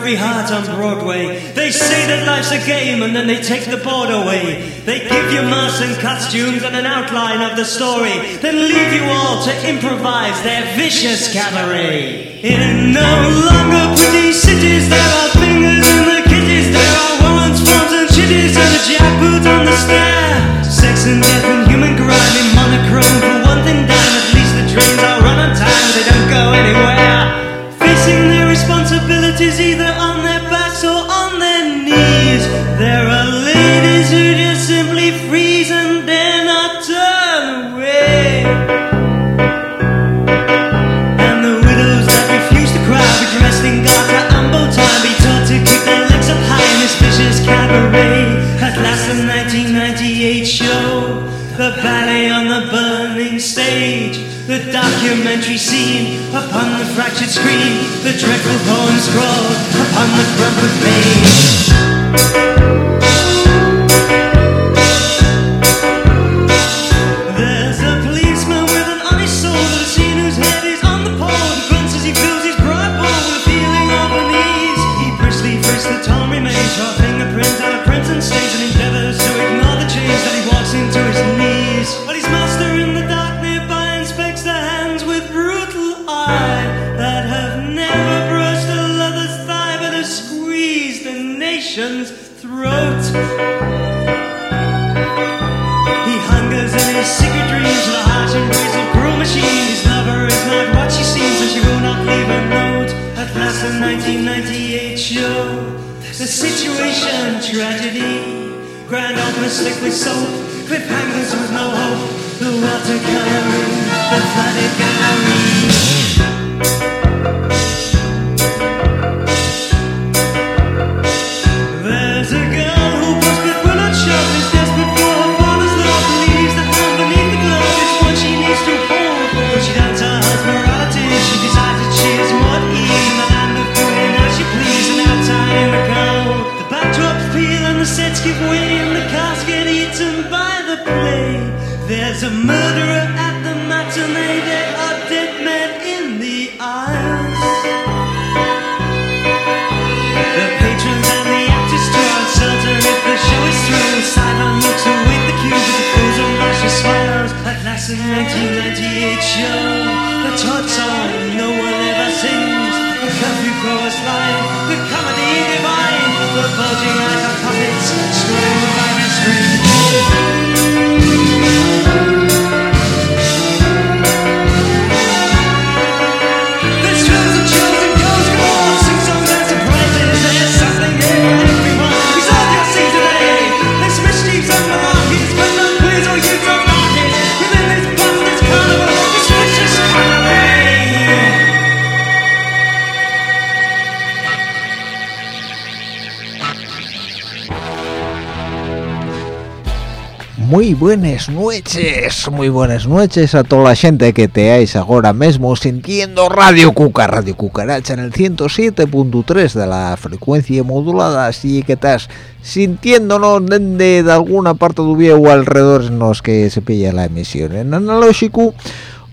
every heart on Broadway. They say that life's a game and then they take the board away. They give you masks and costumes and an outline of the story, then leave you all to improvise their vicious cabaret. In no longer pretty cities, there are fingers in the kitties, there are warrants, forms and chitties, and a jackboot on the stair. Sex and death and human grime in monochrome for one thing dime. At least the trains are run on time, they don't go anywhere. Facing their responsibilities either scene upon the fractured screen, the dreadful poem scrawled upon the crumpled page. Situation tragedy. Grand opener slick with soap, cliffhangers with no hope. The watercoloring, the flooded gallery. There's a murderer at the matinee. There are dead men in the aisles. The patrons and the actors too uncertain if the show is through. Sideline looks await the cue, but the fools and rushes smiles. At last, the 1998 show, the Todd song no one ever sings. The curfew chorus line, the comedy divine, the bulging eyes of puppets, scrolling the vibrant Muy buenas noches, muy buenas noches a toda la gente que teáis ahora mismo sintiendo Radio Cuca, Radio Cucaracha en el 107.3 de la frecuencia modulada, así que estás sintiéndonos desde de alguna parte de viejo o alrededor en los que se pilla la emisión en analógico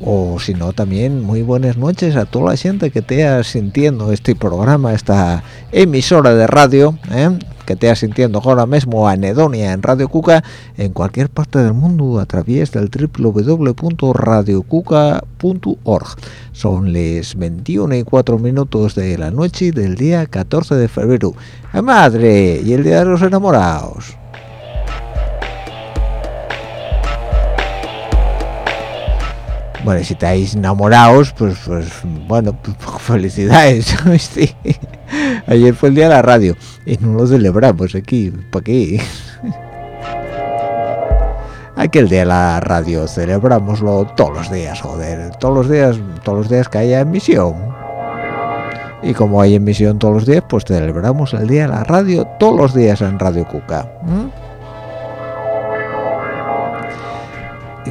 o si no también muy buenas noches a toda la gente que te sintiendo este programa, esta emisora de radio, ¿eh? Que te sintiendo ahora mismo anedonia en Radio Cuca en cualquier parte del mundo a través del www.radiocuca.org. Son las 21 y 4 minutos de la noche del día 14 de febrero. ¡Ay, madre! Y el día de los enamorados. Bueno, si estáis enamorados, pues, pues bueno, pues, felicidades. ¿viste? Ayer fue el día de la radio y no lo celebramos aquí. ¿Para qué? Aquí el día de la radio celebramoslo todos los días, joder. Todos los días, todos los días que haya emisión. Y como hay emisión todos los días, pues celebramos el día de la radio todos los días en Radio Cuca.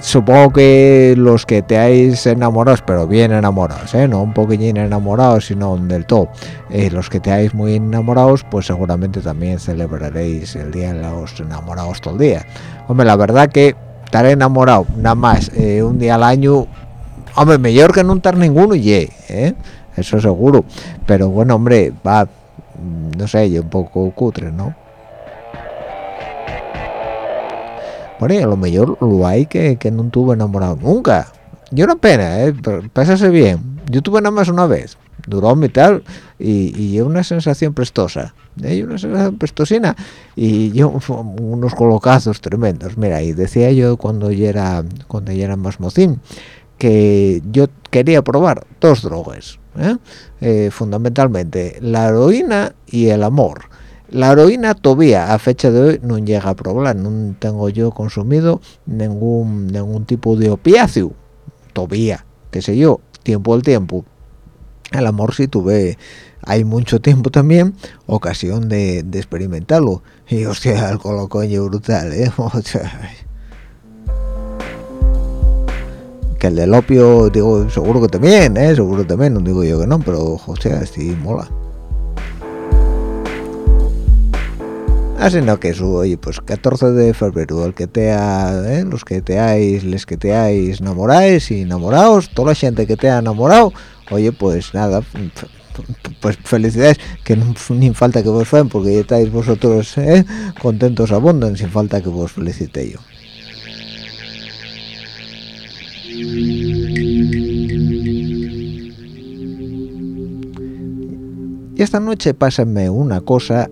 Supongo que los que te hayáis enamorados, pero bien enamorados, ¿eh? no un poquillín enamorados, sino del todo, eh, los que te hayáis muy enamorados, pues seguramente también celebraréis el día de los enamorados todo el día. Hombre, la verdad que estar enamorado nada más eh, un día al año, hombre, mejor que no estar ninguno, y ¿eh? eso seguro. Pero bueno, hombre, va no sé yo un poco cutre no bueno y a lo mejor lo hay que, que no tuve enamorado nunca yo una pena eh pásase bien yo tuve nada más una vez duró y tal y, y una sensación prestosa ¿eh? una sensación prestosina y yo unos colocazos tremendos mira y decía yo cuando yo era cuando yo era más mocín que yo quería probar dos drogas ¿eh? Eh, fundamentalmente la heroína y el amor la heroína todavía a fecha de hoy no llega a probar. No tengo yo consumido ningún ningún tipo de opiáceo. Todavía qué sé yo tiempo al tiempo. El amor sí tuve hay mucho tiempo también ocasión de, experimentarlo. Y hostia el colocoño brutal ¿eh? que el del opio digo seguro que también ¿eh? seguro también no digo yo que no pero hostia sí mola así no que eso oye pues 14 de febrero el que te ha ¿eh? los que te hayáis les que te hayáis enamoráis y enamorados toda la gente que te ha enamorado oye pues nada pues felicidades que no ni falta que vos fuen porque ya estáis vosotros ¿eh? contentos abundan sin falta que vos felicite yo y esta noche pásenme una cosa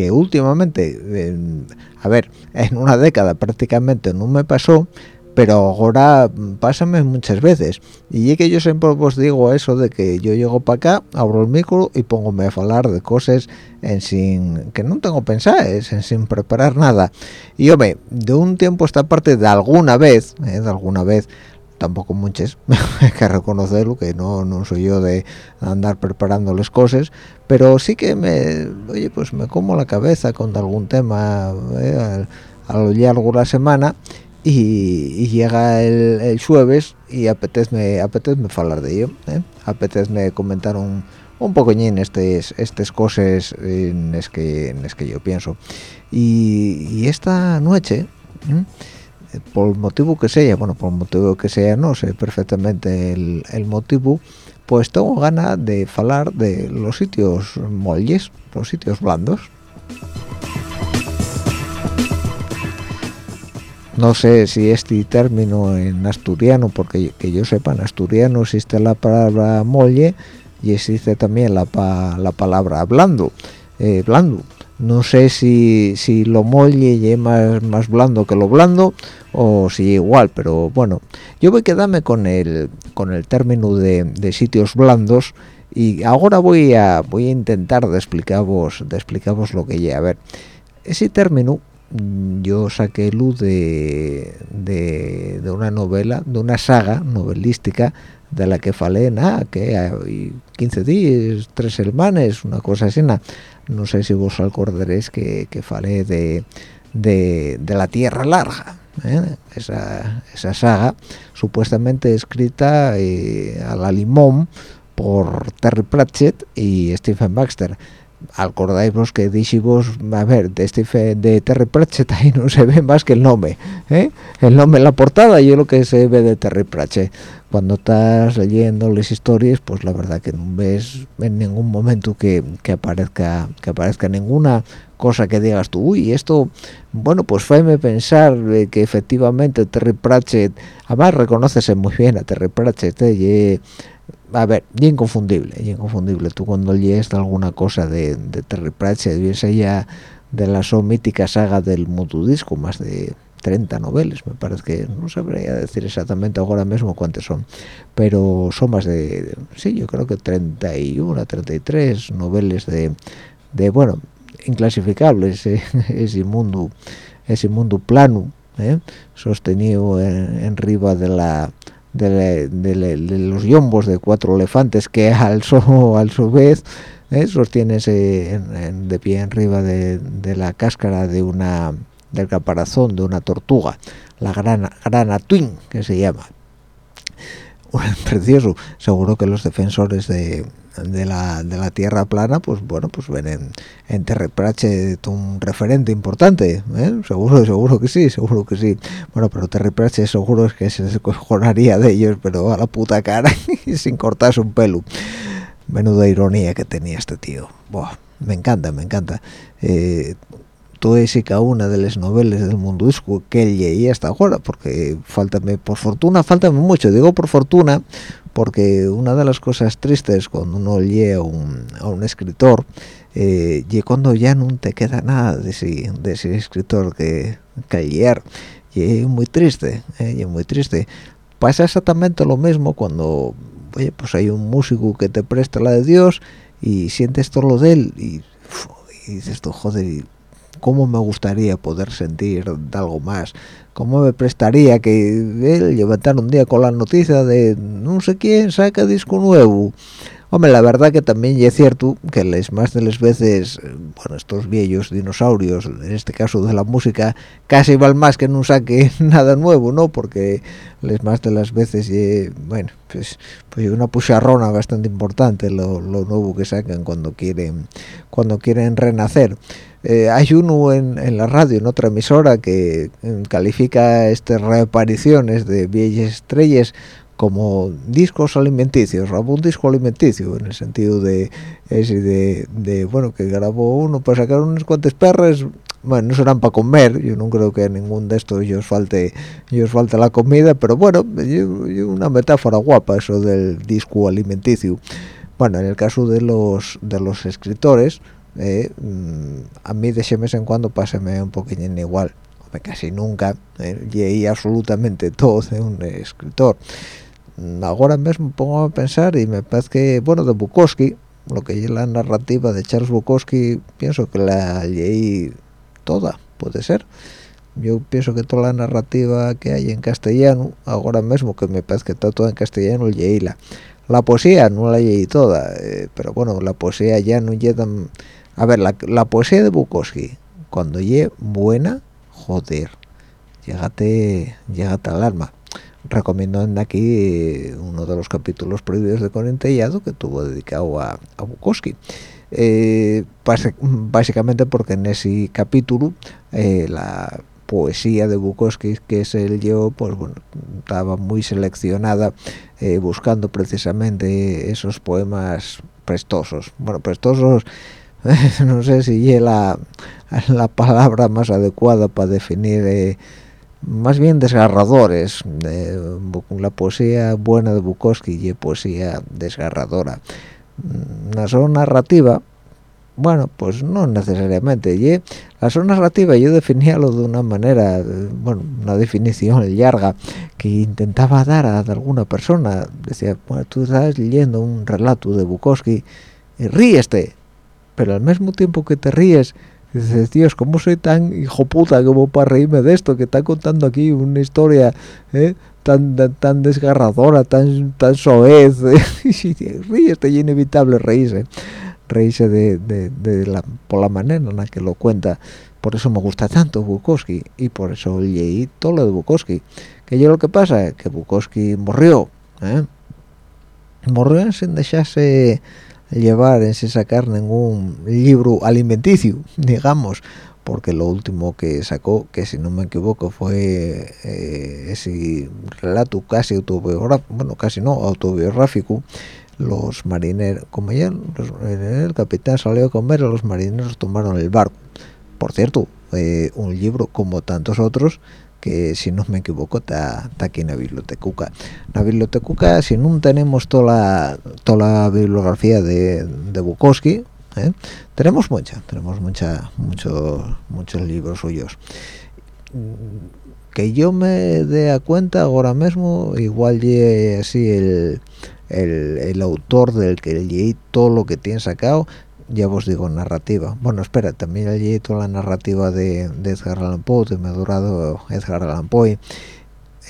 que últimamente a ver en una década prácticamente no me pasó pero ahora pásame muchas veces. Y es que yo siempre os digo eso de que yo llego para acá abro el micro y póngome a hablar de cosas en sin que no tengo pensadas en sin preparar nada. Y hombre de un tiempo esta parte de alguna vez eh, de alguna vez tampoco muchas hay que reconocerlo que no, no soy yo de andar preparando las cosas pero sí que me oye pues me como la cabeza con algún tema eh, a, semana y, y, llega el, el jueves y apetezme apetezme hablar de ello ¿eh? apetezme comentar un un poquillín estas estas cosas en es que en es que yo pienso y, y esta noche ¿eh? por el motivo que sea bueno por el motivo que sea no sé perfectamente el, el motivo pues tengo ganas de hablar de los sitios molles los sitios blandos. No sé si este término en asturiano porque que yo sepa en asturiano existe la palabra molle y existe también la, la palabra blando eh, blando no sé si, si lo molle es más, más blando que lo blando o si igual pero bueno yo voy a quedarme con el con el término de, de sitios blandos y ahora voy a voy a intentar explicaros explicaros lo que ya a ver ese término yo saqué luz de, de, una novela, de una saga novelística de la que falé, nada, que hay 15 días, tres hermanes, una cosa así, nada. No sé si vos acordaréis que, que falé de, de, de, la Tierra Larga, ¿eh? esa, esa saga supuestamente escrita eh, a la limón por Terry Pratchett y Stephen Baxter, acordáis vos que dijimos a ver de este de Terry Pratchett ahí no se ve más que el nombre ¿eh? el nombre en la portada y lo que se ve de Terry Pratchett cuando estás leyendo las historias pues la verdad que no ves en ningún momento que, que aparezca que aparezca ninguna cosa que digas tú uy esto bueno pues fue pensar que efectivamente Terry Pratchett además reconoces muy bien a Terry Pratchett ¿eh? a ver, y inconfundible, y inconfundible. Tú cuando lees alguna cosa de, Terry Pratchett, vies ya de la so mítica saga del Mutudisco, más de 30 novelas, me parece que no sabría decir exactamente ahora mismo cuántas son, pero son más de, sí, yo creo que 31, 33 novelas de, de bueno, inclasificables, eh, ese mundo, ese plano, eh, sostenido en, en riba de la de, de, de, los yombos de cuatro elefantes que al, al su vez eh, en, en, de pie arriba de, de, la cáscara de una del caparazón de una tortuga la grana, grana twin que se llama. Precioso seguro que los defensores de, la, de la tierra plana pues bueno pues ven en, en un referente importante ¿eh? seguro seguro que sí seguro que sí. Bueno pero Terry seguro es que se descojonaría de ellos pero a la puta cara sin cortarse un pelo. Menuda ironía que tenía este tío. Me encanta me encanta. Eh, todas y cada una de las novelas del mundo que él leía hasta ahora porque faltame por fortuna faltame mucho. Digo por fortuna porque una de las cosas tristes cuando uno lee a un, escritor eh, y cuando ya no te queda nada de ese, de ese escritor que, que leer y es muy triste eh, es muy triste. Pasa exactamente lo mismo cuando oye pues hay un músico que te presta la de Dios y sientes todo lo de él y, y dices tú joder cómo me gustaría poder sentir algo más cómo me prestaría que él levantar un día con la noticia de no sé quién saca disco nuevo Hombre, la verdad que también es cierto que les más de las veces, bueno, estos viejos dinosaurios, en este caso de la música, casi van más que no saque nada nuevo, ¿no? Porque les más de las veces, bueno, pues, pues una pucharrona bastante importante lo, lo nuevo que sacan cuando quieren, cuando quieren renacer. Eh, hay uno en, en, la radio, en otra emisora, que eh, califica estas reapariciones de viejas estrellas como discos alimenticios, grabó un disco alimenticio en el sentido de ese de, de, bueno que grabó uno para sacar unos cuantos perros bueno no serán para comer yo no creo que a ningún de estos ellos falte ellos falte la comida pero bueno una metáfora guapa eso del disco alimenticio. Bueno en el caso de los de los escritores eh, mm, a mí de ese mes en cuando páseme un poquillín igual. Casi nunca eh, leí absolutamente todo de un escritor. Ahora mismo pongo a pensar y me parece que bueno de Bukowski lo que es la narrativa de Charles Bukowski pienso que la leí toda puede ser. Yo pienso que toda la narrativa que hay en castellano ahora mismo que me parece que está toda en castellano leí la la poesía no la leí toda eh, pero bueno la poesía ya no llega a ver la, poesía de Bukowski cuando llegue buena joder llégate llégate al alma recomiendo aquí uno de los capítulos prohibidos de Corintellado que tuvo dedicado a, Bukowski. Eh, básicamente porque en ese capítulo eh, la poesía de Bukowski que es el yo pues bueno estaba muy seleccionada eh, buscando precisamente esos poemas prestosos bueno prestosos no sé si es la, la palabra más adecuada para definir más bien desgarradores de la poesía buena de Bukowski y poesía desgarradora. La zona narrativa bueno pues no necesariamente. La zona narrativa yo definía lo de una manera bueno una definición larga que intentaba dar a alguna persona. Decía bueno tú estás leyendo un relato de Bukowski y ríeste pero al mismo tiempo que te ríes dices, Dios, ¿cómo soy tan hijo puta como para reírme de esto? Que está contando aquí una historia ¿eh? tan, tan, desgarradora, tan tan soez. ¿eh? Ríete, es inevitable reírse. Reírse de, de, la, por la manera en la que lo cuenta. Por eso me gusta tanto Bukowski y por eso leí todo lo de Bukowski. Que yo lo que pasa que Bukowski murió. ¿eh? Murió sin dejarse llevar en sacar ningún libro alimenticio digamos porque lo último que sacó que si no me equivoco fue eh, ese relato casi autobiográfico bueno casi no autobiográfico los marineros como ya el capitán salió a comer los marineros tomaron el barco. Por cierto eh, un libro como tantos otros que si no me equivoco está aquí en la biblioteca la biblioteca si no tenemos toda la toda la bibliografía de, de Bukowski ¿eh? tenemos mucha tenemos mucha muchos muchos libros suyos que yo me dé a cuenta ahora mismo igual llegue así el, el, el, autor del que leí todo lo que tiene sacado ya os digo narrativa. Bueno espera también allí toda la narrativa de, Edgar Allan Poe de Medurado Edgar Allan Poe.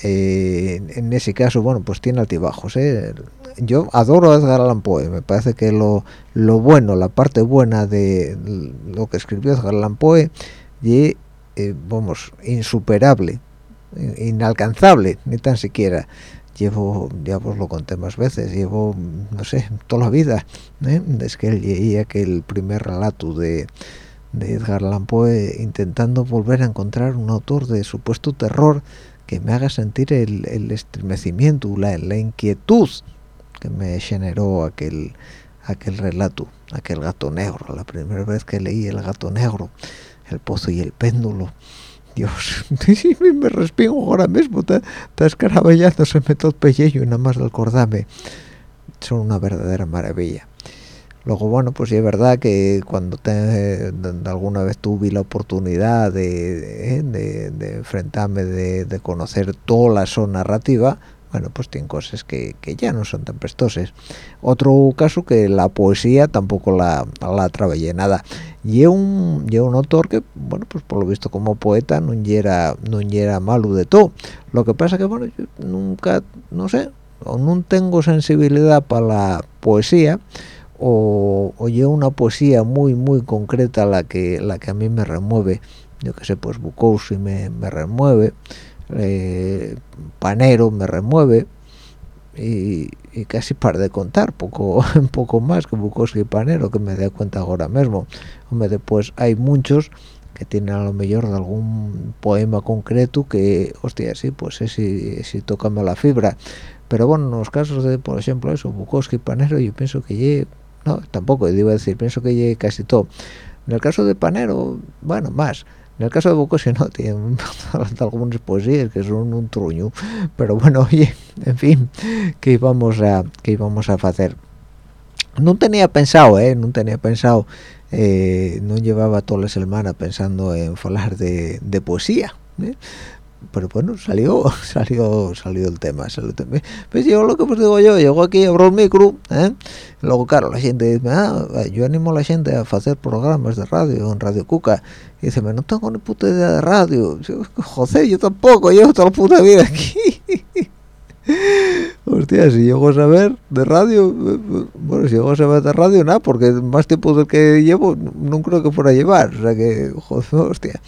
Eh, en ese caso bueno pues tiene altibajos ¿eh? yo adoro Edgar Allan Poe me parece que lo, lo bueno la parte buena de lo que escribió Edgar Allan Poe y eh, vamos insuperable inalcanzable ni tan siquiera llevo ya os lo conté más veces llevo no sé toda la vida ¿eh? desde que leí aquel primer relato de, de Edgar Allan Poe intentando volver a encontrar un autor de supuesto terror que me haga sentir el, estremecimiento la, la, inquietud que me generó aquel aquel relato aquel gato negro la primera vez que leí el gato negro el pozo y el péndulo Dios, me respingo ahora mismo, está, está se me todo pellejo y nada más de acordarme. Son una verdadera maravilla. Luego, bueno, pues sí es verdad que cuando te, alguna vez tuve la oportunidad de, enfrentarme, de, conocer toda la zona narrativa, bueno, pues tiene cosas que, ya no son tan prestosas. Otro caso que la poesía tampoco la, la trabajé nada. Y un, y un autor que, bueno, pues por lo visto como poeta no era, no era malo de todo. Lo que pasa que, bueno, yo nunca, no sé, o no tengo sensibilidad para la poesía, o, o una poesía muy, muy concreta la que, la que a mí me remueve. Yo que sé, pues Bukowski me, me remueve eh, panero me remueve y, casi para de contar poco poco más que Bukowski y Panero que me dé cuenta ahora mismo. Hombre después hay muchos que tienen a lo mejor de algún poema concreto que hostia sí pues sí sí tócame la fibra. Pero bueno en los casos de por ejemplo eso Bukowski y Panero yo pienso que llegue no tampoco iba a decir pienso que llegue casi todo. En el caso de Panero bueno más en el caso de Bukowski no, tiene algunas poesías que son un truño, pero bueno, oye, en fin, ¿qué íbamos a, qué íbamos a hacer? No tenía pensado, eh, no tenía pensado, eh, no llevaba toda la semana pensando en hablar de, de poesía, ¿eh? Pero bueno salió salió salió el tema salió el pues yo lo que pues digo yo llego aquí abro el micro ¿eh? luego claro la gente dice ah, yo animo a la gente a hacer programas de radio en Radio Cuca y dice no tengo ni puta idea de radio José yo tampoco llevo toda la puta vida aquí Hostia, si llego a saber de radio, bueno, si llego a saber de radio, nada, porque más tiempo del que llevo, no creo que fuera llevar, o sea que, joder, hostia.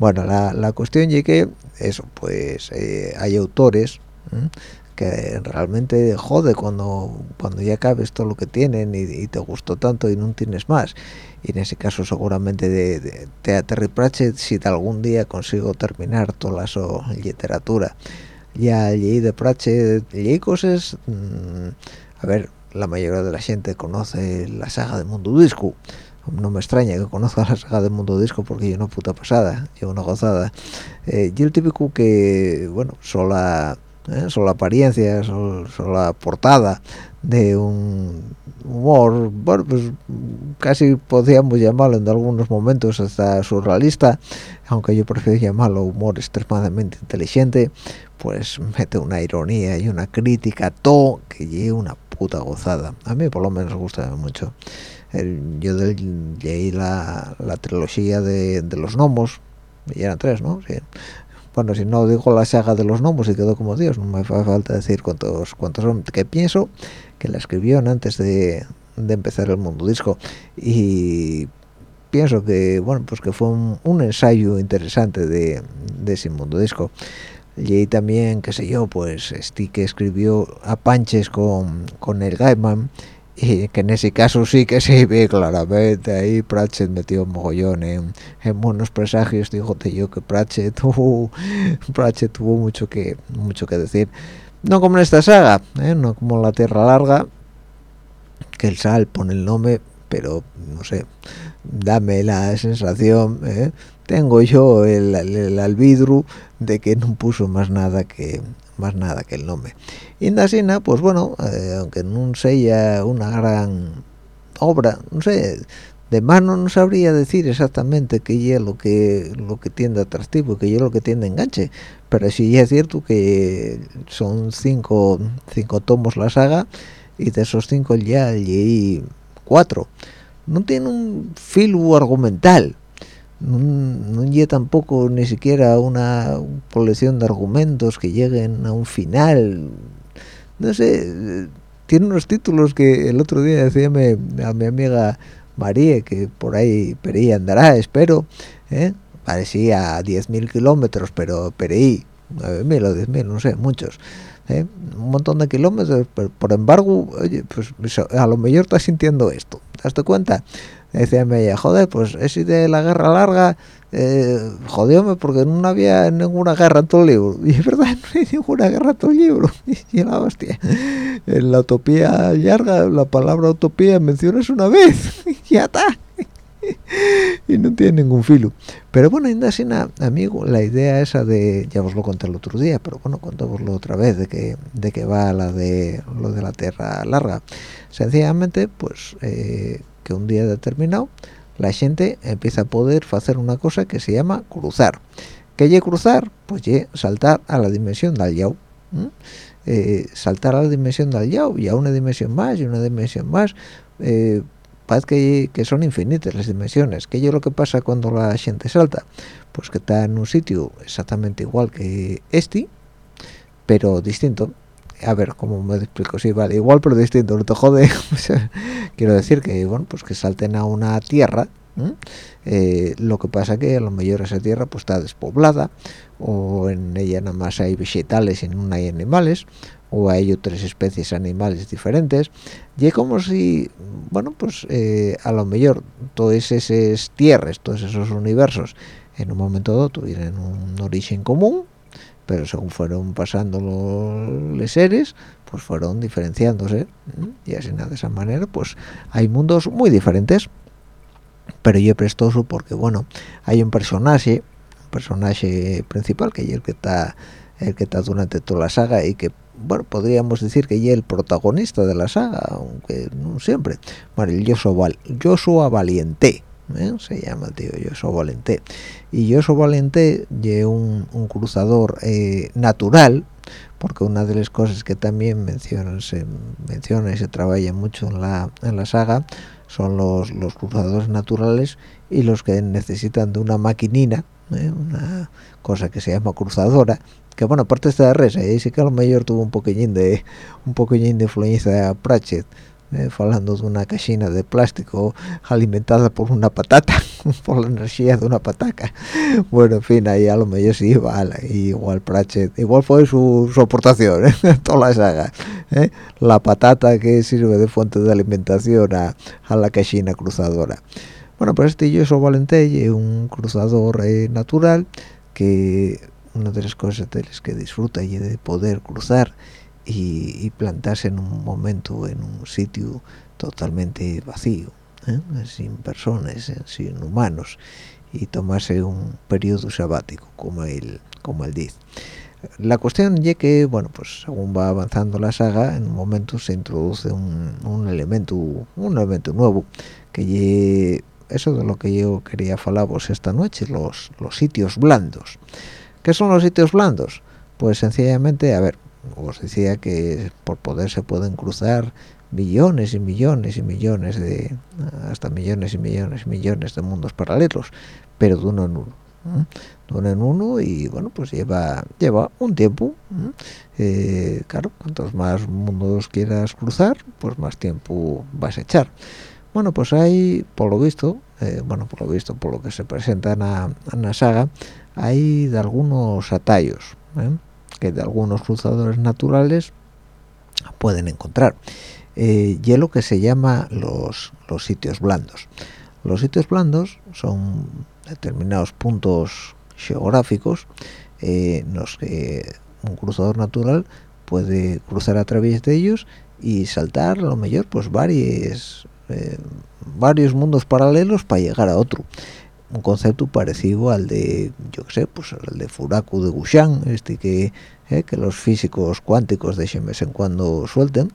Bueno, la, la cuestión es que, eso, pues eh, hay autores que realmente jode cuando cuando ya acabes todo lo que tienen y, te gustó tanto y no tienes más. Y en ese caso seguramente de, de Terry Pratchett, si algún día consigo terminar toda la literatura, ya leí de Pratchett, leí cosas, mm, a ver, la mayoría de la gente conoce la saga de Mundo Disco, no me extraña que conozca la saga del mundo disco porque yo una puta pasada, yo una gozada. Eh, y el típico que, bueno, solo eh, la apariencia, solo, la portada de un humor, bueno, pues casi podríamos llamarlo en algunos momentos hasta surrealista, aunque yo prefiero llamarlo humor extremadamente inteligente, pues mete una ironía y una crítica, todo que lleve una puta gozada. A mí por lo menos me gusta mucho yo leí la, la trilogía de, los gnomos y eran tres no bueno si no digo la saga de los gnomos y quedó como dios no me hace falta decir cuántos cuántos son. Que pienso que la escribió antes de, empezar el mundo disco. Y pienso que bueno pues que fue un, ensayo interesante de, ese mundo disco. Y también qué sé yo pues este que escribió a Panches con, con el Gaiman y que en ese caso sí que se ve claramente ahí Pratchett metió un mogollón en, en buenos presagios dijo yo que Pratchett tuvo, Pratchett tuvo mucho que mucho que decir no como en esta saga ¿eh? no como la Tierra Larga que el sal pone el nombre pero no sé dame la sensación ¿eh? tengo yo el, el, albidru de que no puso más nada que más nada que el nombre. Y en Dasina, pues bueno, eh, aunque no sea una gran obra, no sé, de mano no sabría decir exactamente qué es lo que lo que tiende atractivo, qué es lo que tiende enganche, pero sí es cierto que son cinco, cinco tomos la saga y de esos cinco ya leí cuatro. No tiene un filo argumental, no, no tampoco ni siquiera una colección de argumentos que lleguen a un final no sé, tiene unos títulos que el otro día decía a mi amiga María, que por ahí perí andará, espero, ¿eh? parecía a 10.000 kilómetros, pero perí 9.000 o 10.000, no sé, muchos. ¿eh? Un montón de kilómetros, pero por embargo, oye, pues a lo mejor estás sintiendo esto. ¿Te das cuenta? Decía ella joder pues ese de la guerra larga eh, jodióme porque no había ninguna guerra en todo el libro y es verdad no hay ninguna guerra en todo el libro. Y la hostia en la utopía larga la palabra utopía mencionas una vez y ya está y no tiene ningún filo. Pero bueno ainda así amigo la idea esa de ya os lo conté el otro día pero bueno contémoslo otra vez de que de que va la de lo de la tierra larga. Sencillamente pues eh, que un día determinado la gente empieza a poder hacer una cosa que se llama cruzar ¿qué es cruzar? pues ye saltar a la dimensión del yao eh, saltar a la dimensión del yao y a una dimensión más y una dimensión más eh, parece que, son infinitas las dimensiones. ¿Qué es lo que pasa cuando la gente salta? Pues que está en un sitio exactamente igual que este, pero distinto. A ver, ¿cómo me explico? Sí, vale, igual pero distinto, no te jode. Quiero decir que, bueno, pues que salten a una tierra, eh, lo que pasa que a lo mejor esa tierra pues está despoblada, o en ella nada más hay vegetales y no hay animales, o hay otras especies animales diferentes y es como si bueno pues eh, a lo mejor todas esas tierras todos esos universos en un momento dado tuvieran un origen común pero según fueron pasando los seres pues fueron diferenciándose y así de esa manera pues hay mundos muy diferentes pero yo prestoso porque bueno hay un personaje un personaje principal que es el que está el que está durante toda la saga y que bueno, podríamos decir que ya el protagonista de la saga, aunque no siempre. Bueno, el Joshua, ¿eh? se llama el tío Joshua Valiente. Y Joshua Valiente es un, cruzador eh, natural, porque una de las cosas que también menciona, se menciona y se trabaja mucho en la, en la saga son los, los cruzadores naturales y los que necesitan de una maquinina, ¿eh? una cosa que se llama cruzadora, que bueno aparte de esta res ahí sí que a lo mejor tuvo un poquillín de un poquillín de influencia de Pratchett eh, hablando de una cachina de plástico alimentada por una patata por la energía de una pataca bueno en fin ahí a lo mejor sí igual igual Pratchett igual fue su, su aportación ¿eh? toda la saga ¿eh? la patata que sirve de fuente de alimentación a, a la cachina cruzadora bueno pues este yo soy Valentey un cruzador eh, natural que una de las cosas de las que disfruta y de poder cruzar y, plantarse en un momento en un sitio totalmente vacío, ¿eh? sin personas, ¿eh? sin humanos, y tomarse un periodo sabático, como él, como él dice. La cuestión es que, bueno, pues según va avanzando la saga, en un momento se introduce un, elemento un elemento nuevo, que eso de lo que yo quería hablaros esta noche, los, los sitios blandos. ¿Qué son los sitios blandos? Pues sencillamente, a ver, os decía que por poder se pueden cruzar millones y millones y millones de hasta millones y millones y millones de mundos paralelos pero de uno en uno de uno en uno y bueno pues lleva lleva un tiempo eh, claro cuantos más mundos quieras cruzar pues más tiempo vas a echar. Bueno pues hay por lo visto eh, bueno por lo visto por lo que se presenta en la, en la saga hay de algunos atallos ¿eh? Que de algunos cruzadores naturales pueden encontrar. Eh, y es lo que se llama los, los sitios blandos. Los sitios blandos son determinados puntos geográficos eh, en los que un cruzador natural puede cruzar a través de ellos y saltar a lo mejor pues varios varios mundos paralelos para llegar a otro un concepto parecido al de yo qué sé pues al de Furaku de Gushan este que eh, que los físicos cuánticos de vez en cuando suelten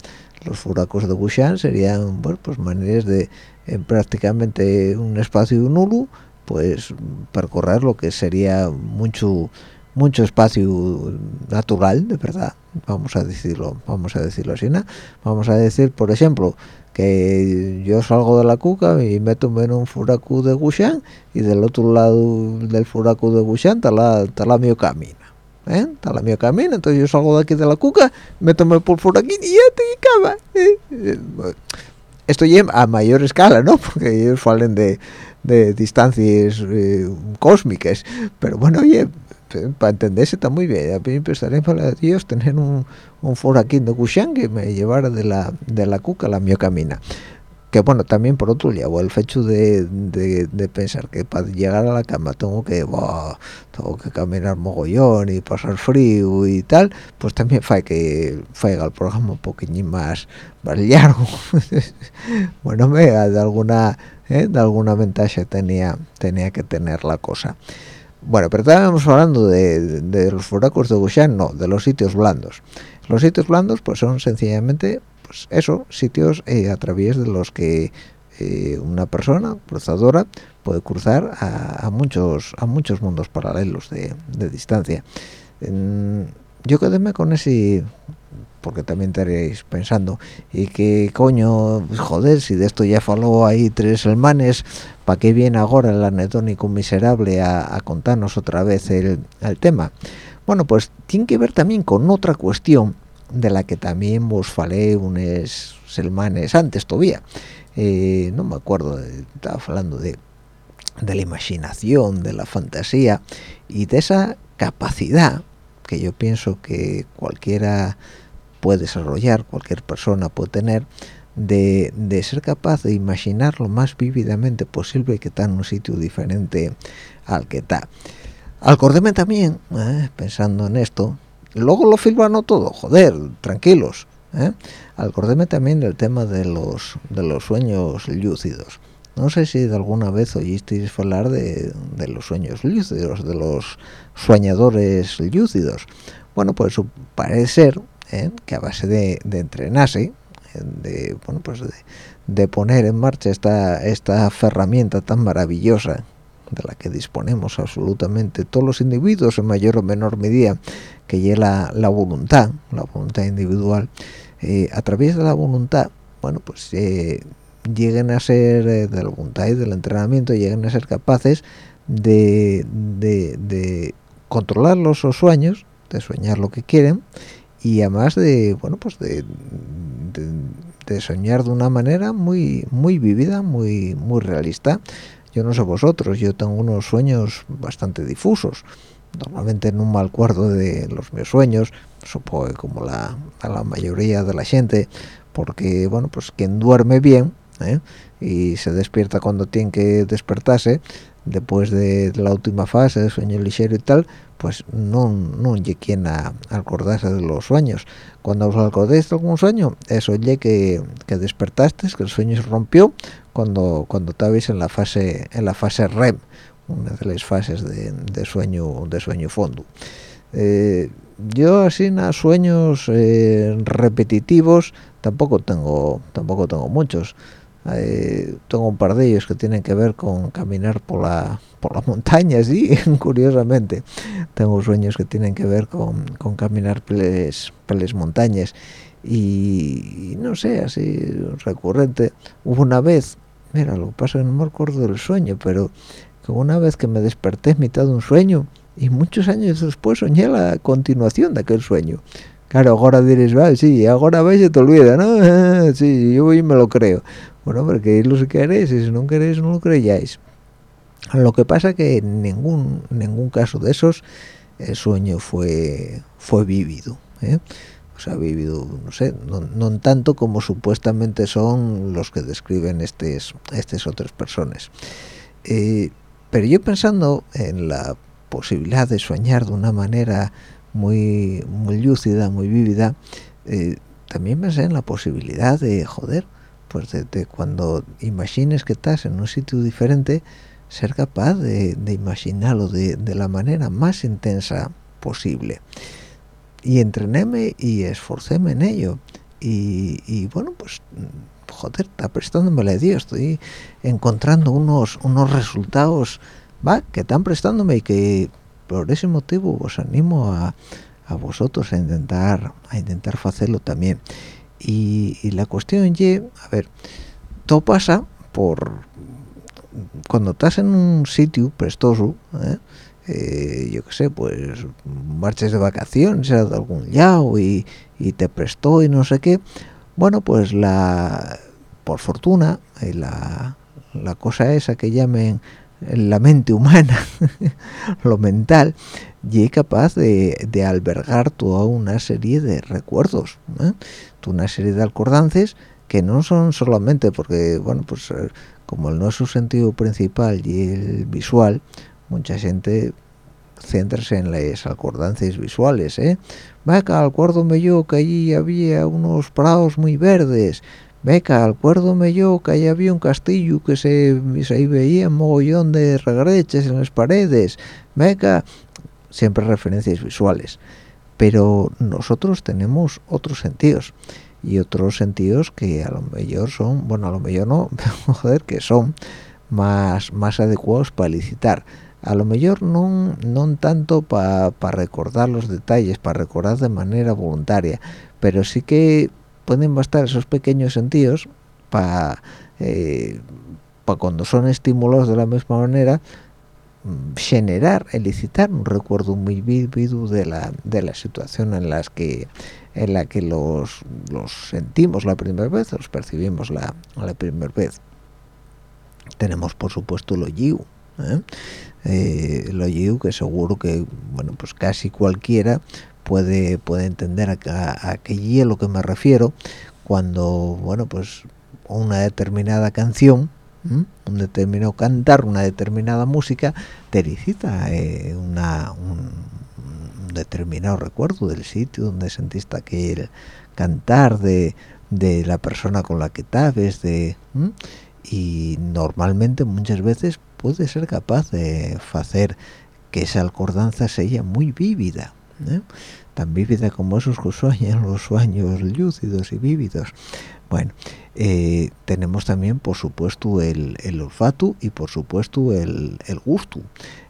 los furacos de Gushan serían bueno pues maneras de en prácticamente un espacio nulo pues percorrer lo que sería mucho mucho espacio natural de verdad vamos a decirlo vamos a decirlo así ¿no? vamos a decir por ejemplo que yo salgo de la cuca y meto en un furacu de Gushan y del otro lado del furacu de Gushan está la, está la mío camina ¿eh? está la mío camina entonces yo salgo de aquí de la cuca meto por furaquín y ya te acaba ¿eh? Eh, esto ya a mayor escala no porque ellos salen de, de distancias cósmicas pero bueno oye para entenderse está muy bien. A mí empezaría para Dios tener un, un foro aquí de Gushan que me llevara de la, de la cuca a la mía camina. que bueno también por otro lado el hecho de, de, pensar que para llegar a la cama tengo que tengo que caminar mogollón y pasar frío y tal pues también fue que faiga el programa un poquito más más largo bueno me de alguna ¿eh? de alguna ventaja tenía tenía que tener la cosa bueno pero estábamos hablando de, los furacos de Gushan no de los sitios blandos. Los sitios blandos pues son sencillamente pues eso sitios eh, a través de los que eh, una persona cruzadora puede cruzar a, muchos a muchos mundos paralelos de, distancia. Yo quedéme con ese porque también estaréis pensando y que coño joder si de esto ya faló ahí tres hermanes para qué viene ahora el anetónico miserable a, contarnos otra vez el, tema bueno pues tiene que ver también con otra cuestión de la que también vos falé unos semanas antes todavía. Eh, no me acuerdo estaba hablando de de la imaginación de la fantasía y de esa capacidad que yo pienso que cualquiera puede desarrollar, cualquier persona puede tener, de, ser capaz de imaginar lo más vívidamente posible que está en un sitio diferente al que está. Acordéme también, eh, pensando en esto, luego lo filmano todo, joder, tranquilos. ¿eh? Acordéme también del tema de los, de los sueños lúcidos. No sé si de alguna vez oísteis hablar de, de los sueños lúcidos, de los soñadores lúcidos. Bueno, pues parece ser ¿eh? que a base de, entrenarse, pues de, poner en marcha esta, esta herramienta tan maravillosa de la que disponemos absolutamente todos los individuos en mayor o menor medida, que lleva la, voluntad, la voluntad individual, eh, a través de la voluntad, bueno, pues eh, lleguen a ser, de la voluntad y del entrenamiento, lleguen a ser capaces de, de controlar los sueños, de soñar lo que quieren, y además de bueno pues de, soñar de una manera muy muy vivida muy muy realista yo no sé vosotros yo tengo unos sueños bastante difusos normalmente no me acuerdo de los mis sueños supongo que como la, la mayoría de la gente porque bueno pues quien duerme bien ¿eh? y se despierta cuando tiene que despertarse después de la última fase de sueño ligero y tal pues no no quien a, acordarse de los sueños. Cuando os acordáis de algún sueño eso oye que, que despertaste que el sueño se rompió cuando cuando estabais en la fase en la fase REM una de las fases de, sueño de sueño fondo. Eh, yo así a sueños eh, repetitivos tampoco tengo tampoco tengo muchos eh, tengo un par de ellos que tienen que ver con caminar por la por las montañas y curiosamente. Tengo sueños que tienen que ver con, con caminar peles, peles montañas. Y, no sé así recurrente hubo una vez mira lo que pasa es que no me acuerdo del sueño pero que una vez que me desperté en mitad de un sueño y muchos años después soñé la continuación de aquel sueño. Claro ahora diréis va sí ahora vais y te olvida no sí yo hoy me lo creo bueno, porque lo si queréis y si no queréis no lo creyáis. Lo que pasa que en ningún, ningún caso de esos el sueño fue, fue vivido. ¿eh? O sea, vivido, no sé, no, tanto como supuestamente son los que describen estas otras personas. Eh, pero yo pensando en la posibilidad de soñar de una manera muy, muy lúcida, muy vívida, eh, también pensé en la posibilidad de, joder, pues de, cuando imagines que estás en un sitio diferente ser capaz de, imaginarlo de, la manera más intensa posible. Y entrenéme y esforcéme en ello. Y, bueno pues joder está prestándome la Dios. Estoy encontrando unos unos resultados va que están prestándome y que por ese motivo os animo a, a vosotros a intentar a intentar hacerlo también y, la cuestión y a ver todo pasa por cuando estás en un sitio prestoso ¿eh? Eh, yo qué sé pues marches de vacaciones de algún lado y, y, te prestó y no sé qué bueno pues la por fortuna eh, la, la cosa esa que llamen la mente humana lo mental y capaz de, albergar toda una serie de recuerdos, una serie de acordances que no son solamente porque bueno pues eh, como no es su sentido principal y el visual mucha gente centrarse en las acordancias visuales ¿eh? Venga, acuérdome yo que allí había unos prados muy verdes Venga, acuérdome yo que allí había un castillo que se, se veía un mogollón de regreches en las paredes Venga, siempre referencias visuales pero nosotros tenemos otros sentidos y otros sentidos que a lo mejor son, bueno, a lo mejor no, joder, que son más, más adecuados para licitar. A lo mejor no, no tanto para recordar los detalles, para recordar de manera voluntaria, pero sí que pueden bastar esos pequeños sentidos para eh, cuando son estímulos de la misma manera generar, elicitar un recuerdo muy vívido de la, de la situación en las que en la que los, los sentimos la primera vez, los percibimos la, la primera vez. Tenemos por supuesto lo yiu, ¿eh? eh lo yiu que seguro que bueno pues casi cualquiera puede puede entender a, a, qué lo que me refiero cuando bueno pues una determinada canción un determinado cantar, una determinada música, te licita eh, una, un, determinado recuerdo del sitio donde sentiste aquel cantar, de, de la persona con la que estabas, de y normalmente muchas veces puede ser capaz de hacer que esa acordanza sea muy vívida. ¿Eh? tan vívida como esos que sueñan los sueños lúcidos y vívidos. Bueno, eh, tenemos también, por supuesto, el, olfato y, por supuesto, el, gusto.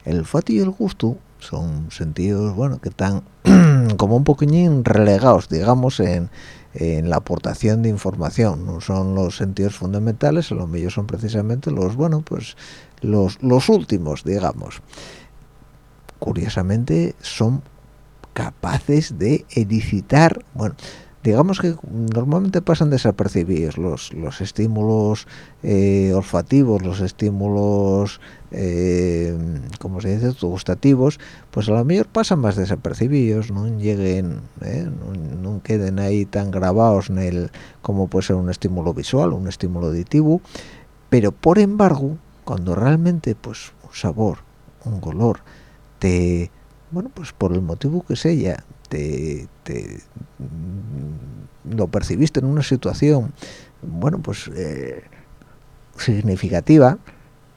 El olfato y el gusto son sentidos, bueno, que están como un poquillín relegados, digamos, en, la aportación de información. No son los sentidos fundamentales, a lo mejor son precisamente los, bueno, pues los, los últimos, digamos. Curiosamente, son capaces de elicitar, bueno, digamos que normalmente pasan desapercibidos los, los estímulos eh, olfativos, los estímulos, eh, como se dice, gustativos, pues a lo mejor pasan más desapercibidos, no lleguen, eh, no, queden ahí tan grabados como puede ser un estímulo visual, un estímulo auditivo, pero por embargo, cuando realmente pues un sabor, un color, te bueno pues por el motivo que sea te, mm, lo percibiste en una situación bueno pues eh, significativa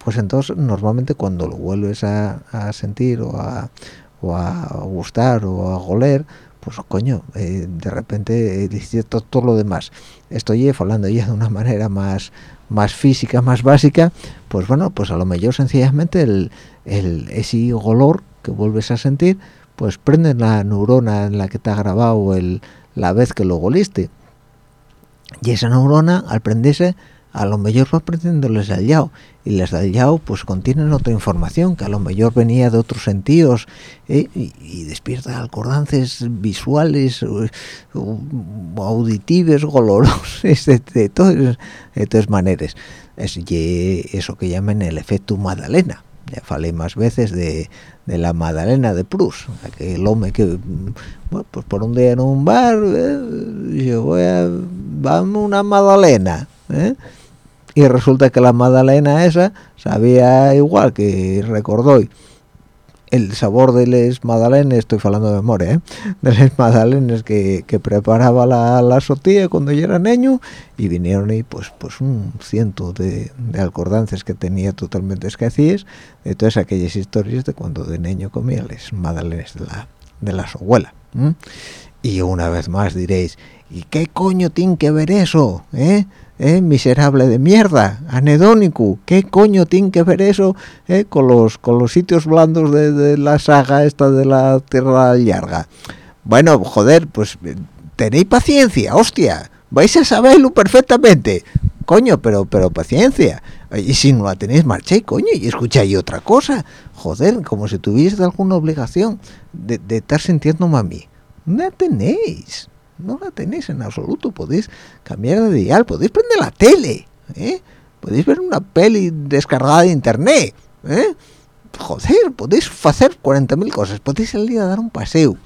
pues entonces normalmente cuando lo vuelves a, sentir o a, gustar o a goler pues coño eh, de repente eh, todo, lo demás. Estoy hablando ya de una manera más más física más básica pues bueno pues a lo mejor sencillamente el, el ese olor que vuelves a sentir, pues prende la neurona en la que te ha grabado el, la vez que lo goliste. Y esa neurona, al prenderse, a lo mejor va aprendiendo les del yao y les del yao pues contienen otra información que a lo mejor venía de otros sentidos ¿eh? y, despierta acordances visuales auditivos golorosos de, todas, todas maneras es eso que llaman el efecto Madalena ya falé más veces de, de la Madalena de Proust, aquel hombre que, bueno, pues por un día en un bar, yo voy a, vamos una Madalena, ¿eh? y resulta que la Madalena esa sabía igual que recordó el sabor de les magdalenes, estoy hablando de memoria, ¿eh? de les magdalenes que, que, preparaba la, la sotía cuando yo era niño y vinieron ahí pues pues un ciento de, de alcordances que tenía totalmente escasíes de todas aquellas historias de cuando de niño comía les magdalenes de la, de la. Y una vez más diréis, ¿y qué coño tiene que ver eso? ¿eh? ¿Eh? miserable de mierda, anedónico, ¿qué coño tiene que ver eso eh, con los con los sitios blandos de, la saga esta de la Tierra Larga? Bueno, joder, pues tenéis paciencia, hostia, vais a saberlo perfectamente, coño, pero pero paciencia, y si no la tenéis, marchéis, coño, y escucháis otra cosa, joder, como si tuvierais alguna obligación de, de estar sintiéndome a mí, no tenéis no la tenéis en absoluto podéis cambiar de dial podéis prender la tele ¿eh? podéis ver una peli descargada de internet ¿eh? joder podéis hacer 40.000 cosas podéis salir a dar un paseo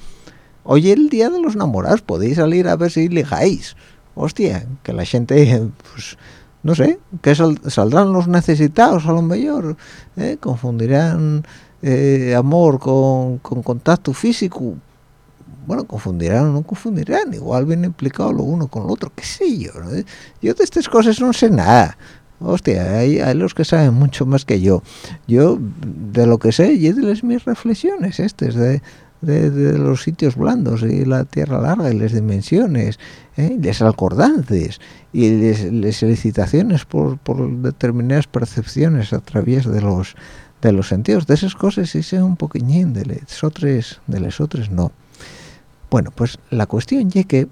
hoy el día de los enamorados podéis salir a ver si ligáis hostia que la gente pues no sé que saldrán los necesitados a lo mejor ¿eh? confundirán eh, amor con, contacto físico bueno, confundirán o no confundirán, igual viene implicado lo uno con lo otro, qué sé yo, yo de estas cosas no sé nada, hostia, hay, hay, los que saben mucho más que yo, yo de lo que sé, y de las mis reflexiones, estas de, de, los sitios blandos y la tierra larga y las dimensiones, ¿eh? y las alcordances y las felicitaciones por, por determinadas percepciones a través de los de los sentidos. De esas cosas sí sé un poquillín de las otras de las otras no bueno pues la cuestión es que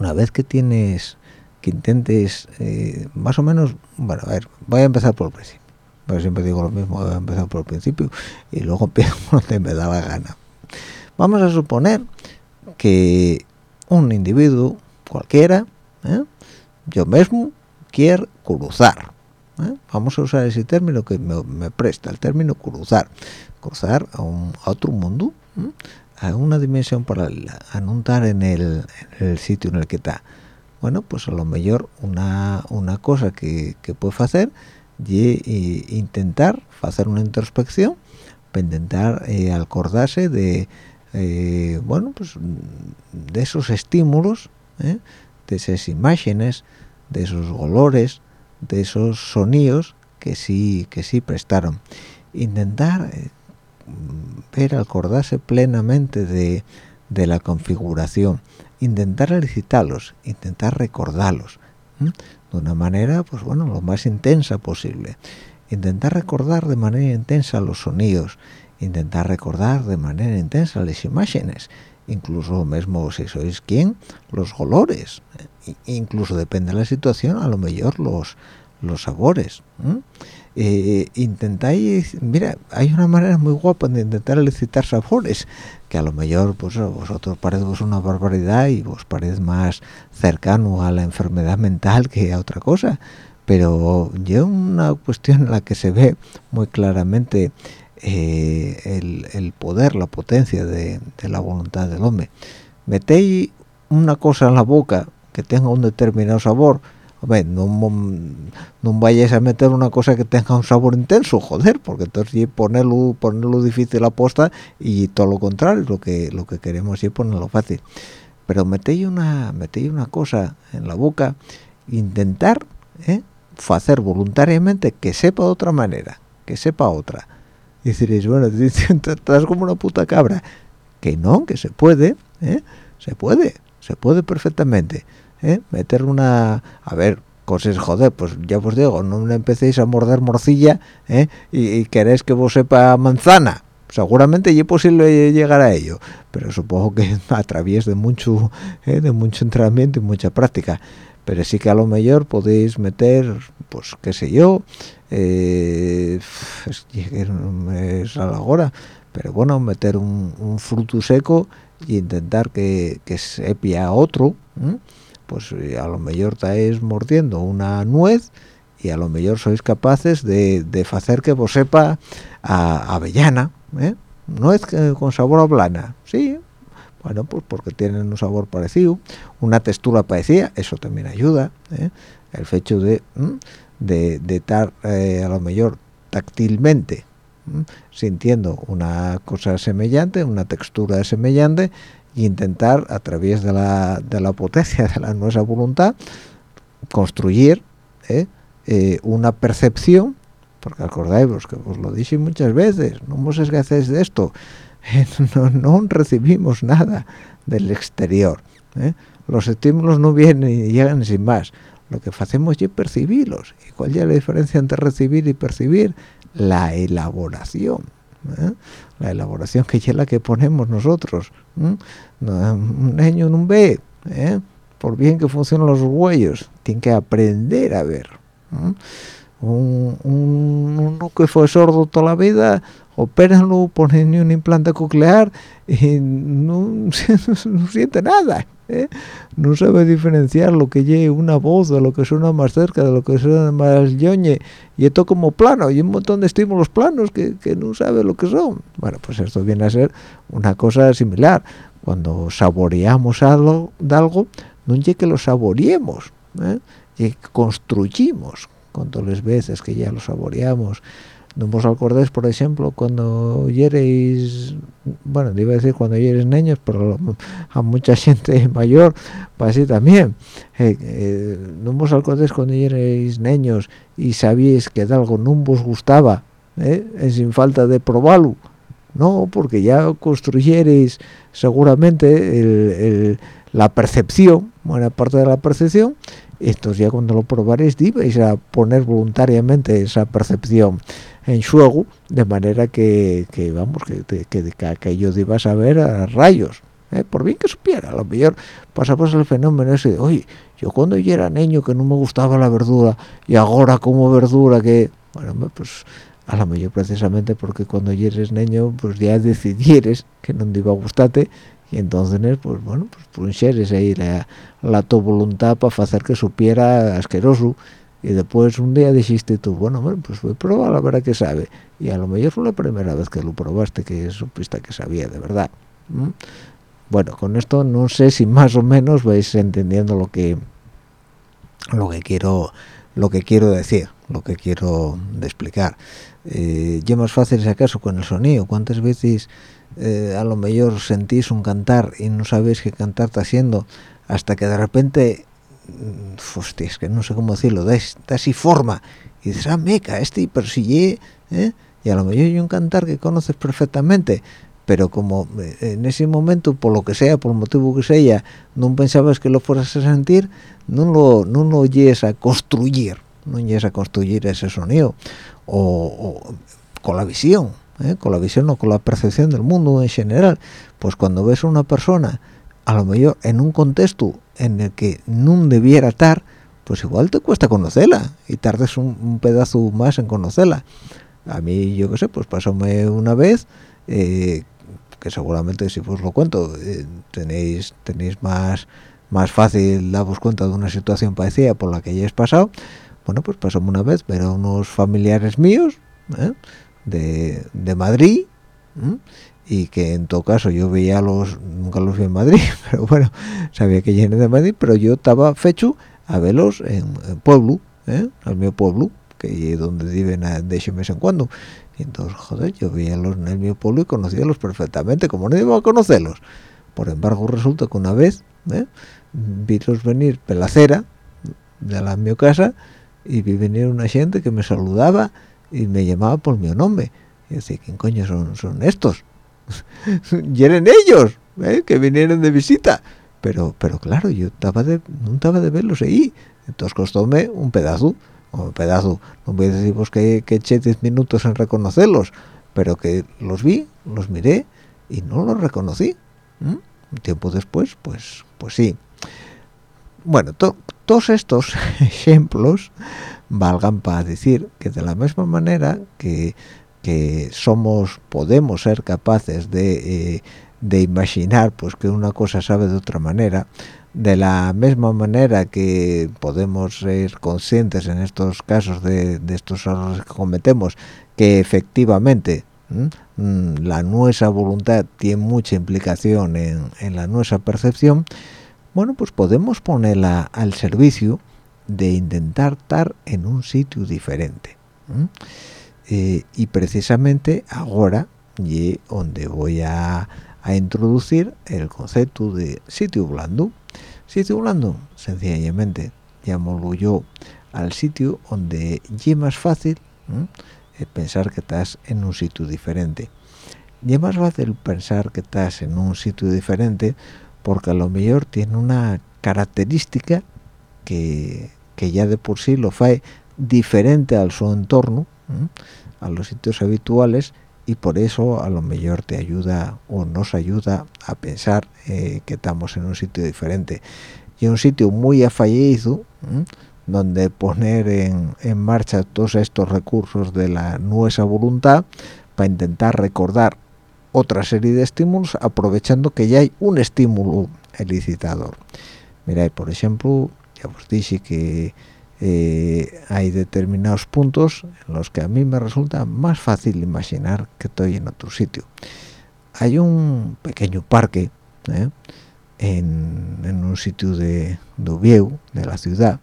una vez que tienes que intentes eh, más o menos bueno a ver voy a empezar por el principio porque siempre digo lo mismo voy a empezar por el principio y luego empiezo donde me da la gana vamos a suponer que un individuo cualquiera ¿eh? yo mismo quiero cruzar ¿eh? vamos a usar ese término que me, presta el término cruzar cruzar a, un, otro mundo. A una dimensión paralela a no en el, sitio en el que está. Bueno pues a lo mejor una, una cosa que, que puede hacer y, intentar hacer una introspección intentar eh, acordarse de bueno pues de esos estímulos de esas imágenes de esos olores de esos sonidos que sí que sí prestaron. Intentar eh, ver acordarse plenamente de, de, la configuración. Intentar recitarlos intentar recordarlos de una manera pues bueno lo más intensa posible. Intentar recordar de manera intensa los sonidos intentar recordar de manera intensa las imágenes incluso mismo si sois quien los olores incluso depende de la situación a lo mejor los los sabores eh, intentáis mira hay una manera muy guapa de intentar elicitar sabores que a lo mejor pues a vosotros parece una barbaridad y vos parece más cercano a la enfermedad mental que a otra cosa pero yo una cuestión en la que se ve muy claramente eh, el, poder, la potencia de, de, la voluntad del hombre. Metéis una cosa en la boca que tenga un determinado sabor, no, no vayáis a meter una cosa que tenga un sabor intenso, joder, porque entonces ponerlo, ponerlo difícil a posta y todo lo contrario, lo que lo que queremos es ponerlo fácil. Pero metéis una, una cosa en la boca, intentar ¿eh? hacer voluntariamente que sepa de otra manera, que sepa otra. Y diréis, bueno, estás como una puta cabra. Que no, que se puede, ¿eh? se puede, se puede perfectamente ¿eh? meter una a ver cosas joder pues ya os digo no empecéis a morder morcilla ¿eh? y, queréis que vos sepa manzana seguramente es posible llegar a ello pero supongo que a través de mucho ¿eh? de mucho entrenamiento y mucha práctica pero sí que a lo mejor podéis meter pues qué sé yo eh, es, a la hora pero bueno meter un, fruto seco e intentar que, que sepia otro pues eh, a lo mejor estáis mordiendo una nuez y a lo mejor sois capaces de, hacer que vos sepa a, avellana, ¿eh? nuez con sabor a blana, sí, bueno, pues porque tienen un sabor parecido, una textura parecida, eso también ayuda, ¿eh? el hecho de, de, estar eh, a lo mejor táctilmente sintiendo una cosa semejante, una textura semejante, intentar a través de la, de la potencia de la nuestra voluntad construir ¿eh? Eh, una percepción porque acordáis que os lo dije muchas veces no os esgacéis de esto no, recibimos nada del exterior ¿eh? los estímulos no vienen y llegan sin más lo que hacemos es percibirlos y cuál es la diferencia entre recibir y percibir la elaboración la elaboración que es la que ponemos nosotros un niño no ve ¿eh? por bien que funcionan los huellos tiene que aprender a ver un, uno que fue sordo toda la vida opérenlo ponen un implante coclear y no, siente nada ¿eh? no sabe diferenciar lo que lleve una voz de lo que suena más cerca de lo que suena más yoñe y esto como plano y un montón de estímulos planos que, que no sabe lo que son bueno pues esto viene a ser una cosa similar cuando saboreamos algo de algo no es que lo saboreemos ¿eh? y construimos las veces que ya lo saboreamos no os acordáis por ejemplo cuando yereis bueno iba a decir cuando yereis niños pero a mucha gente mayor pues así también. Eh, eh, no os acordáis cuando yereis niños y sabíais que de algo no os gustaba eh, sin falta de probarlo no porque ya construyereis seguramente la percepción buena parte de la percepción entonces ya cuando lo probaréis ibais a poner voluntariamente esa percepción en juego de manera que, vamos que, que, que aquello iba a saber a rayos ¿eh? por bien que supiera a lo mejor pasamos el fenómeno ese de oye yo cuando yo era niño que no me gustaba la verdura y ahora como verdura que bueno pues a lo mejor precisamente porque cuando eres niño pues ya decidieres que no te iba a gustarte y entonces pues bueno pues puncheres ahí la, la tu voluntad para hacer que supiera asqueroso y después un día dijiste tú, bueno, pues voy a probar a ver a qué sabe. Y a lo mejor fue la primera vez que lo probaste que supiste que sabía de verdad. Bueno, con esto no sé si más o menos vais entendiendo lo que lo que quiero lo que quiero decir, lo que quiero explicar. Eh, ya más fácil si acaso con el sonido. ¿Cuántas veces eh, a lo mejor sentís un cantar y no sabéis qué cantar está haciendo hasta que de repente Mm, hostia, es que no sé cómo decirlo, da, así forma, y dices, ah, meca, este persigue, ¿eh? y a lo mejor hay un cantar que conoces perfectamente, pero como eh, en ese momento, por lo que sea, por el motivo que sea, no pensabas que lo fueras a sentir, no lo, no lo llegues a construir, no llegues a construir ese sonido, o, con la visión, ¿eh? con la visión o con la percepción del mundo en general, pues cuando ves a una persona, a lo mejor en un contexto en el que no debiera estar, pues igual te cuesta conocerla y tardes un, pedazo más en conocerla. A mí, yo qué sé, pues pasóme una vez, eh, que seguramente si os lo cuento, eh, tenéis tenéis más más fácil daros cuenta de una situación parecida por la que hayáis pasado. Bueno, pues pasóme una vez ver a unos familiares míos ¿eh? De, de Madrid y que en todo caso yo veía los nunca los vi en Madrid pero bueno sabía que llené de Madrid pero yo estaba fecho a verlos en, pueblo ¿eh? al mío pueblo que es donde viven de mes en cuando y entonces joder yo veía en el mío pueblo y conocíalos perfectamente como no iba a conocerlos por embargo resulta que una vez ¿eh? vi los venir pelacera de la mi casa y vi venir una gente que me saludaba y me llamaba por mi nombre. Y decía quién coño son, son estos y eran ellos ¿eh? que vinieron de visita. Pero pero claro yo estaba de no estaba de verlos ahí. Entonces costóme un pedazo un pedazo no voy a decir pues que, que eché 10 minutos en reconocerlos pero que los vi los miré y no los reconocí un tiempo después pues pues sí. Bueno todos estos ejemplos valgan para decir que de la misma manera que que somos podemos ser capaces eh, de, imaginar pues que una cosa sabe de otra manera de la misma manera que podemos ser conscientes en estos casos de, estos errores que cometemos que efectivamente mm, la nuestra voluntad tiene mucha implicación en, la nuestra percepción bueno pues podemos ponerla al servicio de intentar estar en un sitio diferente eh, y precisamente ahora y donde voy a, introducir el concepto de sitio blando. Sitio blando sencillamente llamo yo al sitio donde es más fácil eh, pensar que estás en un sitio diferente. Y es más fácil pensar que estás en un sitio diferente porque a lo mejor tiene una característica que, que ya de por sí lo fae diferente al su entorno a los sitios habituales y por eso a lo mejor te ayuda o nos ayuda a pensar eh, que estamos en un sitio diferente. Y un sitio muy afallecido donde poner en, marcha todos estos recursos de la nuestra voluntad para intentar recordar otra serie de estímulos aprovechando que ya hay un estímulo elicitador. Mira por ejemplo ya os dije que eh, hay determinados puntos en los que a mí me resulta más fácil imaginar que estoy en otro sitio. Hay un pequeño parque, ¿eh? en, un sitio de, de de la ciudad,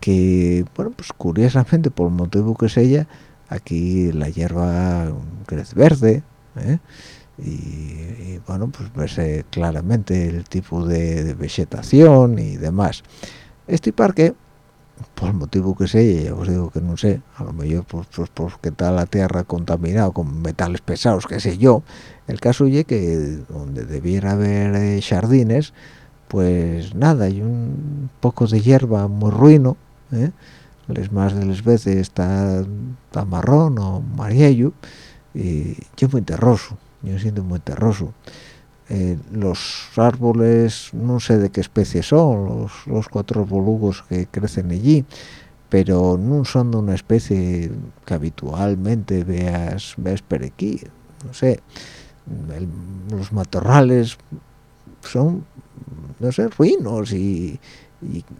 que, bueno, pues curiosamente, por el motivo que es ella, aquí la hierba crece verde, ¿eh? y, bueno, pues verse claramente el tipo de, vegetación y demás. Este parque, por el motivo que sé, ya os digo que no sé, a lo mejor pues, pues porque está la tierra contaminada con metales pesados, qué sé yo, el caso es que donde debiera haber eh, jardines, pues nada, hay un poco de hierba muy ruino, ¿eh? les más de las veces está, está marrón o amarillo, y yo muy terroso, yo siento muy terroso. Eh, los árboles, no sé de qué especie son, los, cuatro bolugos que crecen allí, pero no son de una especie que habitualmente veas, veas por aquí, no sé, los matorrales son, no sé, ruinos y,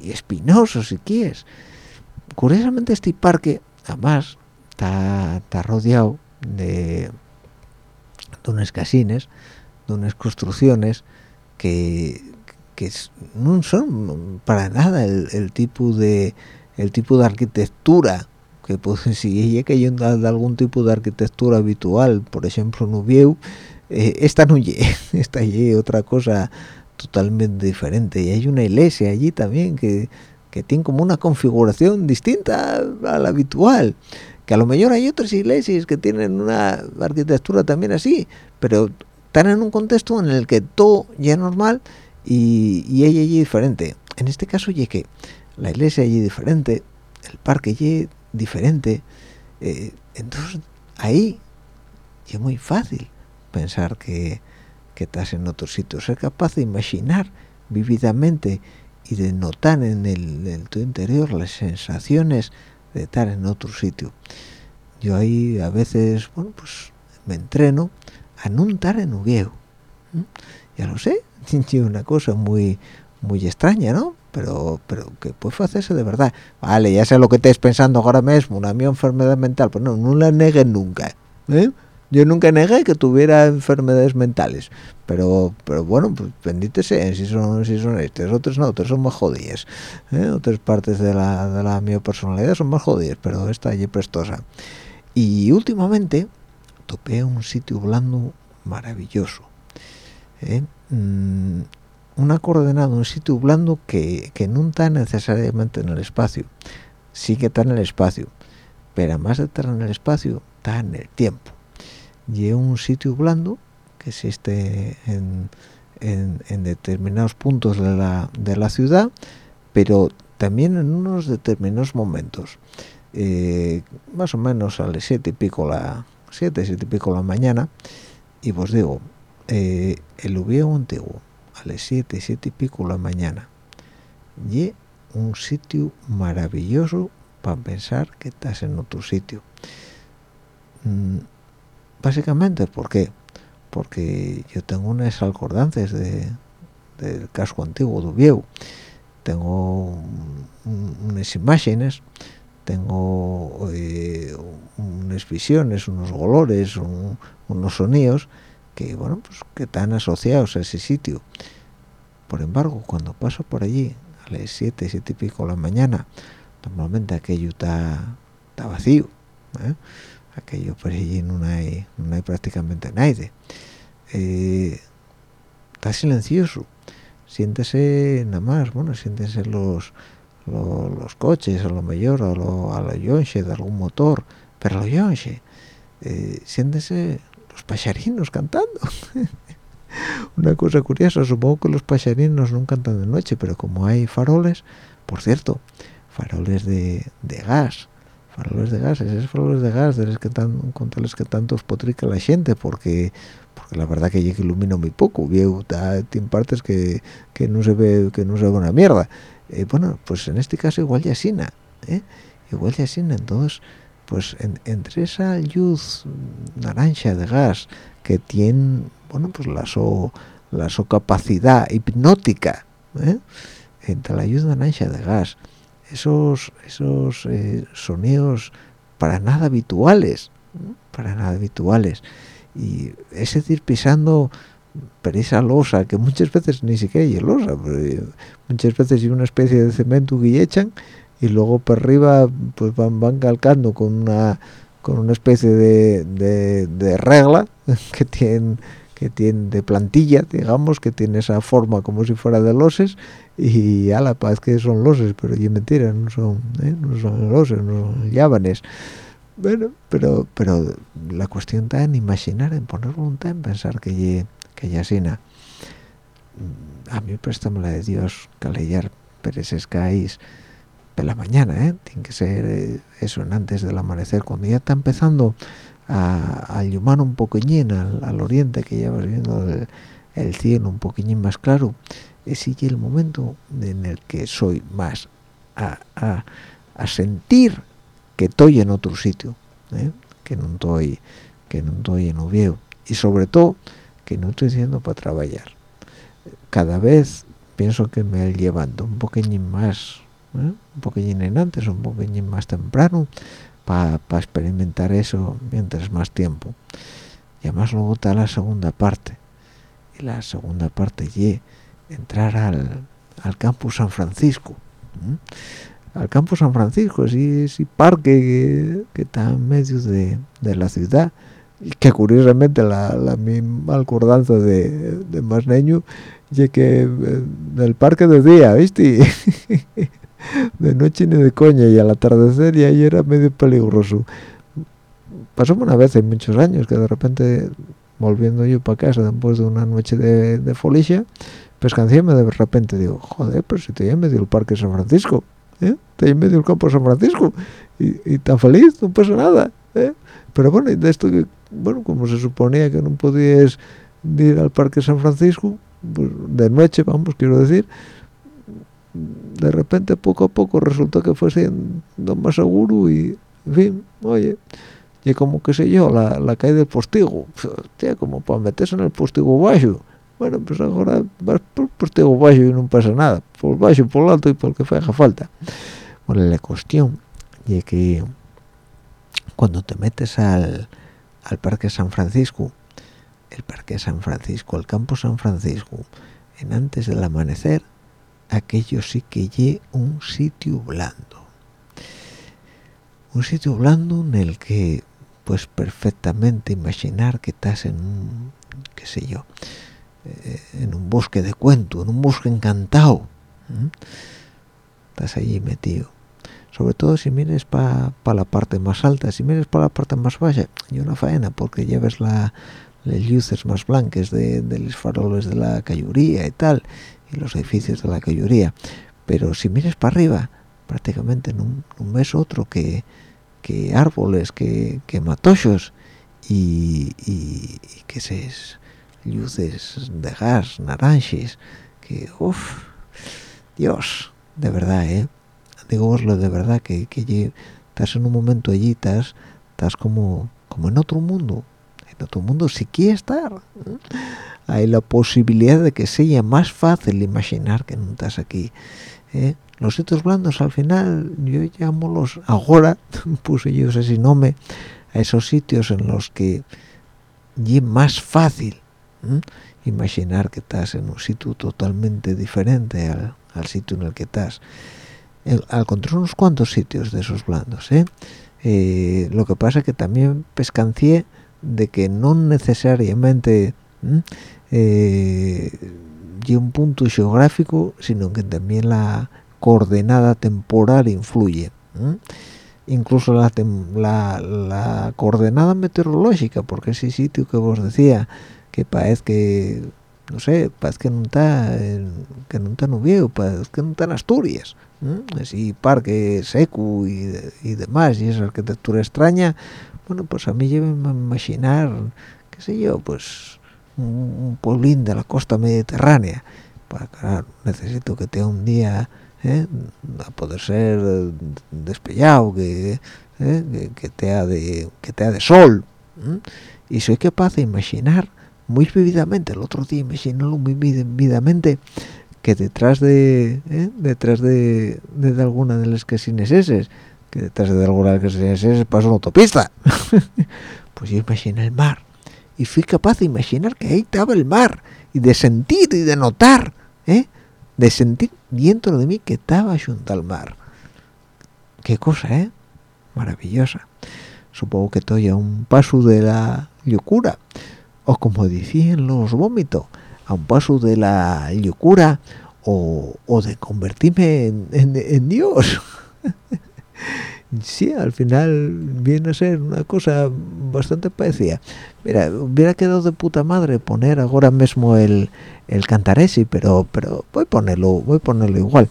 espinosos si quieres. Curiosamente este parque, además, está rodeado de, de unas casines, de unas construcciones que, que no son para nada el, tipo de el tipo de arquitectura que pues, si que hay de algún tipo de arquitectura habitual por ejemplo Nubieu eh, esta no esta está allí otra cosa totalmente diferente. Y hay una iglesia allí también que, que tiene como una configuración distinta a la habitual que a lo mejor hay otras iglesias que tienen una arquitectura también así, pero están en un contexto en el que todo ya es normal y, y allí diferente. En este caso, ya que la iglesia allí diferente, el parque allí diferente, eh, entonces ahí es muy fácil pensar que, que estás en otro sitio, ser capaz de imaginar vividamente y de notar en el, tu interior las sensaciones de estar en otro sitio. Yo ahí a veces, bueno, pues me entreno a no estar en viejo. Ya lo sé, una cosa muy muy extraña, ¿no? Pero pero que puede hacerse de verdad. Vale, ya sé lo que estés pensando ahora mismo, una mi enfermedad mental, pues no, no la negues nunca. ¿eh? Yo nunca negué que tuviera enfermedades mentales, pero pero bueno, pues bendito sea, si son si son estas, otras no, otras son más jodidas. ¿eh? Otras partes de la, de la mi personalidad son más jodidas, pero esta allí prestosa. Y últimamente topé un sitio blando maravilloso. ¿eh? Mm, una coordenada, un sitio blando que, que no está necesariamente en el espacio, sí que está en el espacio, pero además de estar en el espacio, está en el tiempo y un sitio blando que existe en, en, determinados puntos de la, de la, ciudad, pero también en unos determinados momentos. Eh, más o menos a las siete y pico la siete, siete y pico la mañana, y vos digo, eh, el Ubiego antiguo, a las siete, siete y pico la mañana, y un sitio maravilloso para pensar que estás en otro sitio. Mm, básicamente ¿por qué? porque yo tengo unas alcordances de, del casco antiguo de Ubieu tengo unas imágenes tengo eh, unas visiones unos olores unos sonidos que bueno pues que están asociados a ese sitio por embargo cuando paso por allí a las 7, 7 y pico de la mañana normalmente aquello está, está vacío ¿eh? aquello por allí no hay, no hay prácticamente nadie. Eh, está silencioso, siéntese nada más, bueno, siéntese los, los, coches a lo mejor, a lo, a lo yonche de algún motor, pero a lo yonche, eh, siéntese los pacharinos cantando. Una cosa curiosa, supongo que los pacharinos no cantan de noche, pero como hay faroles, por cierto, faroles de, de gas, faroles de gas, esos faroles de gas de los que tan, contra los que tanto potrica la gente, porque porque la verdad que llega ilumina muy poco, viejo, tiene partes que, que no se ve que no se ve una mierda. Eh, bueno, pues en este caso igual ya sina, ¿eh? igual ya sina, entonces pues entre esa luz naranja de gas que tiene, bueno, pues la so, la so capacidad hipnótica, ¿eh? entre la luz naranja de gas esos esos eh, sonidos para nada habituales para nada habituales y es decir pisando pero esa losa que muchas veces ni siquiera hay losa muchas veces hay una especie de cemento que echan y luego por arriba pues van, van calcando con una con una especie de, de, regla que tiene que tiene de plantilla digamos que tiene esa forma como si fuera de loses y a la paz que son loses pero yo mentira no son ¿eh? no son loses no son llábanes bueno pero pero la cuestión está en imaginar en poner voluntad en pensar que que ya sina a mí préstame la de Dios que leer pereses caís de la mañana, ¿eh? tiene que ser eh, eso antes del amanecer, cuando ya está empezando a, a llumar un poquillín al, oriente, que ya vas viendo el, cielo un poquillín más claro, es el momento en el que soy más a, a, sentir que estoy en otro sitio, ¿eh? que no estoy que no estoy en Oviedo y sobre todo que no estoy haciendo para trabajar. Cada vez pienso que me llevando un poquillín más ¿eh? un poquillín antes, un poquillín más temprano, para experimentar eso mientras más tiempo. Y además luego está la segunda parte. Y la segunda parte y entrar al, al campus San Francisco. Al campus San Francisco, ese, ese parque que, está en medio de, de la ciudad que curiosamente la, la misma acordanza de, de más niño y que eh, el parque de día, ¿viste? de noche ni de coña y al atardecer y ahí era medio peligroso pasó una vez en muchos años que de repente volviendo yo para casa después de una noche de, de folicia pescancéme de repente digo joder pero si estoy en medio del parque San Francisco ¿eh? en medio del campo San Francisco y, tan feliz no pasa nada ¿eh? pero bueno de esto que bueno como se suponía que no podías ir al parque San Francisco pues de noche vamos quiero decir de repente poco a poco resultó que fue siendo más seguro y en oye y como que sé yo la, la caída del postigo tía, como para meterse en el postigo bajo bueno pues ahora vas por el postigo bajo y no pasa nada por bajo por alto y por el que haga falta bueno la cuestión y que cuando te metes al, al parque San Francisco el parque San Francisco el campo San Francisco en antes del amanecer aquello sí que lle un sitio blando. Un sitio blando en el que pues perfectamente imaginar que estás en un qué sé yo eh, en un bosque de cuento en un bosque encantado estás allí metido sobre todo si mires para la parte más alta. Si mires para la parte más baja y una faena porque lleves la las luces más blancas de, los faroles de la cayuría y tal los edificios de la cayoría. Pero si mires para arriba prácticamente no, ves otro que, que árboles que, que matochos y, que se luces de gas naranjas que uff dios de verdad eh digo lo de verdad que, que estás en un momento allí estás estás como como en otro mundo en otro mundo si quieres estar ¿eh? hay la posibilidad de que sea más fácil imaginar que no estás aquí ¿eh? los sitios blandos al final yo llamo los ahora puse yo ese nombre a esos sitios en los que es más fácil imaginar que estás en un sitio totalmente diferente al, sitio en el que estás al contrario unos cuantos sitios de esos blandos ¿eh? Eh, lo que pasa es que también pescancié de que no necesariamente eh, un punto geográfico sino que también la coordenada temporal influye incluso la, la, coordenada meteorológica porque ese sitio que vos decía que parece que no sé parece que no está que no está en parece que no está en Asturias así parque seco y, y, demás y esa arquitectura extraña bueno pues a mí llévenme a imaginar qué sé yo pues un, pueblín de la costa mediterránea para claro, necesito que tenga un día ¿eh? a poder ser despellado que, ¿eh? que, te ha de que te de sol y soy capaz de imaginar muy vividamente el otro día imaginarlo muy vividamente que detrás de ¿eh? detrás de, de, alguna de las sin que detrás de alguna de las sin pasa una autopista. Pues yo imagino el mar y fui capaz de imaginar que ahí estaba el mar y de sentir y de notar ¿eh? de sentir dentro de mí que estaba junto al mar. Qué cosa eh maravillosa. Supongo que estoy a un paso de la locura o como decían los vómitos a un paso de la locura o, de convertirme en, Dios sí, al final viene a ser una cosa bastante parecida. Mira, hubiera quedado de puta madre poner ahora mismo el, el cantaresi, pero pero voy a ponerlo, voy a ponerlo igual.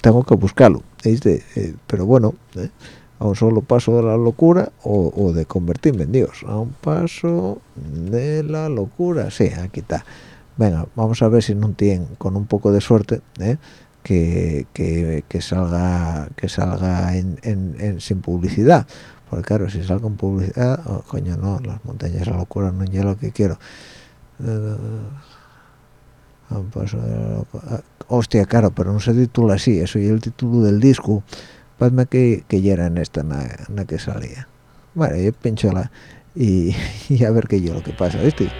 Tengo que buscarlo, ¿viste? Eh, pero bueno, ¿eh? A un solo paso de la locura o, de convertirme en Dios. A un paso de la locura, sí, aquí está. Venga, vamos a ver si no tienen, con un poco de suerte, ¿eh? que, que, salga que salga en, sin publicidad. Porque claro, si salgo en publicidad, oh, coño, no, las montañas de la locura no es lo que quiero. Ah, hostia, claro, pero no se titula así, eso y el título del disco. Padme que, que ya era en esta, en que salía. Bueno, yo pinchola y, y a ver qué yo lo que pasa, ¿viste?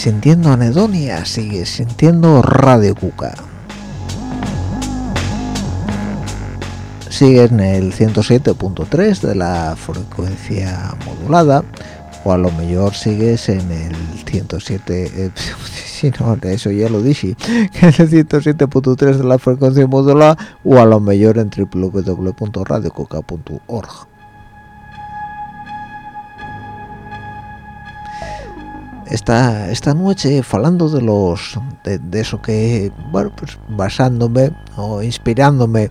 Sintiendo anedonia, sigue sintiendo Radio Cuca. Sigue en el 107.3 de la frecuencia modulada, o a lo mejor sigues en el 107, eh, si no, eso ya lo dije, es el 107.3 de la frecuencia modulada, o a lo mejor en www.radiocuca.org. esta, esta noche hablando de los de, eso que bueno pues basándome o inspirándome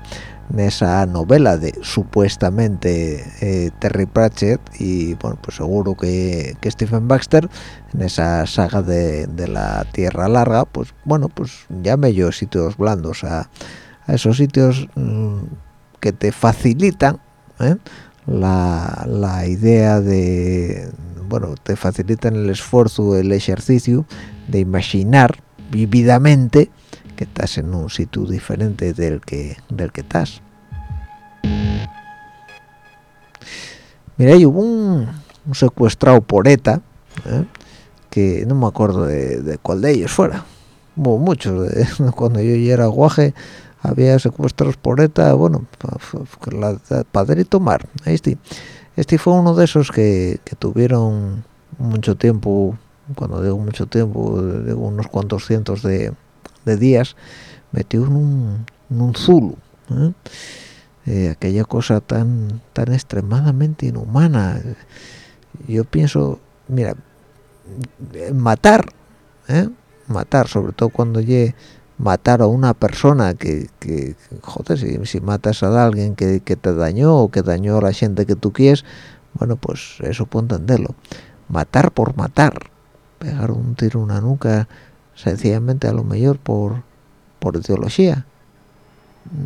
en esa novela de supuestamente eh, Terry Pratchett y bueno pues seguro que, Stephen Baxter en esa saga de, la Tierra Larga pues bueno pues llame yo sitios blandos a, esos sitios mm, que te facilitan ¿eh? la, la idea de bueno te facilitan el esfuerzo el ejercicio de imaginar vividamente que estás en un sitio diferente del que del que estás. Mira hubo un, secuestrado por ETA ¿eh? que no me acuerdo de, cuál de ellos fuera. Hubo muchos cuando yo ya era guaje había secuestros por ETA bueno padre tomar este este fue uno de esos que, tuvieron mucho tiempo cuando digo mucho tiempo unos cuantos cientos de días metió en un, un Zulu ¿eh? Eh, aquella cosa tan tan extremadamente inhumana yo pienso mira matar ¿eh? matar sobre todo cuando llegue matar a una persona que, que joder, si, matas a alguien que, que, te dañó o que dañó a la gente que tú quieres, bueno, pues eso puedo entenderlo. Matar por matar, pegar un tiro en una nuca sencillamente a lo mejor por por ideología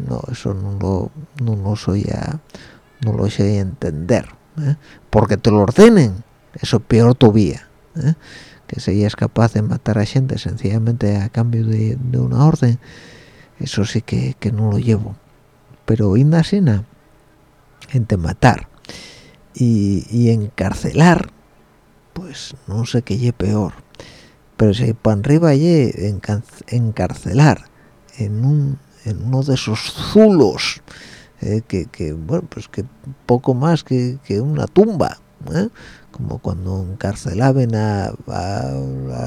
no eso no lo no soy a no lo sé entender ¿eh? porque te lo ordenen eso peor todavía ¿eh? Que seas capaz de matar a gente sencillamente a cambio de, una orden eso sí que, no lo llevo pero indasina entre matar y, encarcelar pues no sé qué lle peor pero si para arriba y encarcelar en, un, en uno de esos zulos eh, que, bueno pues que poco más que, una tumba ¿eh? Como cuando encarcelaban a,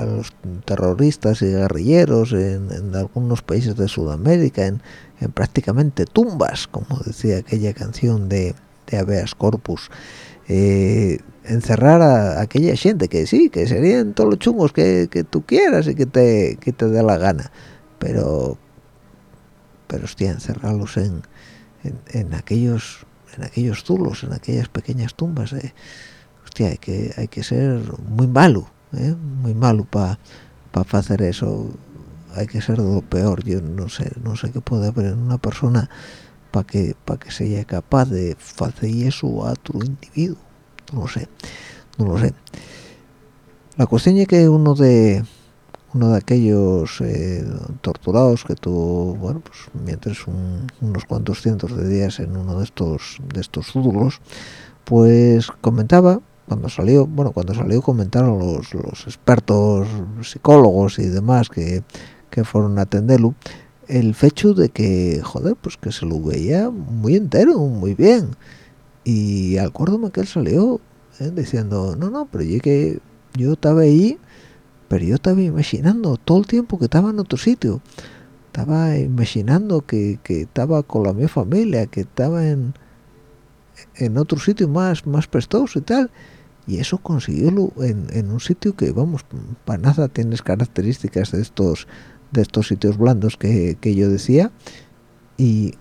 los terroristas y guerrilleros en, algunos países de Sudamérica en, prácticamente tumbas como decía aquella canción de, de Corpus eh, encerrar a, aquella gente que sí, que serían todos los chungos que, tú quieras y que te, que te dé la gana, pero, pero hostia, encerrarlos en, en, aquellos en aquellos zulos, en aquellas pequeñas tumbas, eh. Hay que, hay que ser muy malo, eh, muy malo para pa hacer eso, hay que ser lo peor, yo no sé, no sé qué puede haber en una persona para que para que sea capaz de hacer eso a otro individuo. No lo sé no lo sé. La cuestión es que uno de uno de aquellos eh, torturados que tuvo bueno pues mientras unos cuantos cientos de días en uno de estos de estos údulos pues comentaba cuando salió bueno cuando salió comentaron los, los expertos psicólogos y demás que, que fueron a atenderlo el hecho de que joder pues que se lo veía muy entero muy bien y acuérdame que él salió ¿eh? diciendo no no pero yo que yo estaba ahí pero yo estaba imaginando todo el tiempo que estaba en otro sitio estaba imaginando que, que estaba con la mi familia que estaba en en otro sitio más más prestoso y tal y eso consiguió en, en un sitio que vamos para nada tienes características de estos de estos sitios blandos que, que yo decía y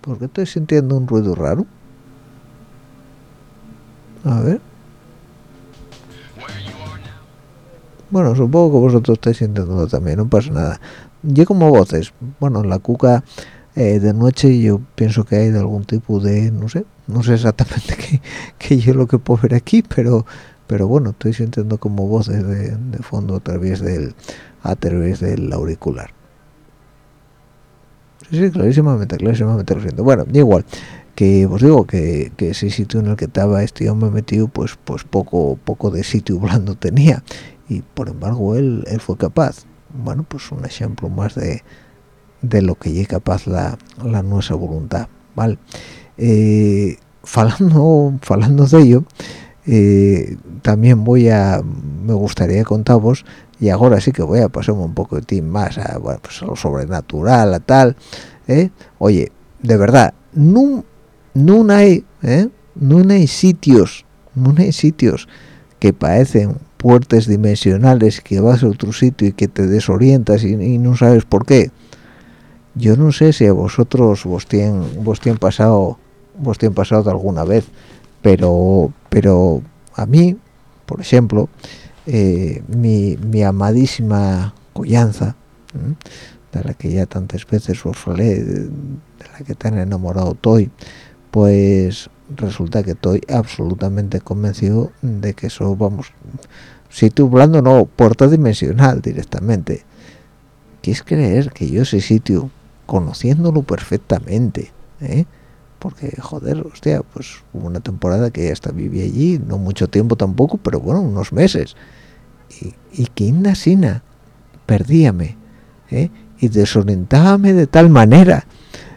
¿por qué estoy sintiendo un ruido raro? A ver. Bueno, supongo que vosotros estáis sintiéndolo también, no pasa nada. Yo como voces, bueno, en la cuca eh, de noche yo pienso que hay de algún tipo de, no sé, no sé exactamente qué, qué yo lo que puedo ver aquí, pero pero bueno, estoy sintiendo como voces de, de fondo a través del a través del auricular. Sí, sí, clarísimamente, clarísimamente lo siento. Bueno, igual, que os digo que, que, ese sitio en el que estaba este hombre metido pues pues poco poco de sitio blando tenía y por embargo él, él fue capaz bueno pues un ejemplo más de, de lo que es capaz la, la nuestra voluntad vale eh, falando falando de ello eh, también voy a me gustaría contaros y ahora sí que voy a pasarme un ti más a, bueno, pues lo sobrenatural a tal ¿eh? oye de verdad no no hay no hay sitios no hay sitios que parecen puertas dimensionales que vas a otro sitio y que te desorientas y, no sabes por qué yo no sé si a vosotros vos tienen vos tienen pasado vos tienen pasado alguna vez pero pero a mí por ejemplo eh, mi, mi, amadísima collanza de la que ya tantas veces os falé de, la que tan enamorado estoy pues resulta que estoy absolutamente convencido de que eso vamos sitio blando no puerta dimensional directamente quieres creer que yo ese sitio conociéndolo perfectamente ¿eh? Porque joder hostia pues hubo una temporada que hasta viví allí no mucho tiempo tampoco pero bueno unos meses y, y que perdíame ¿eh? y desorientábame de tal manera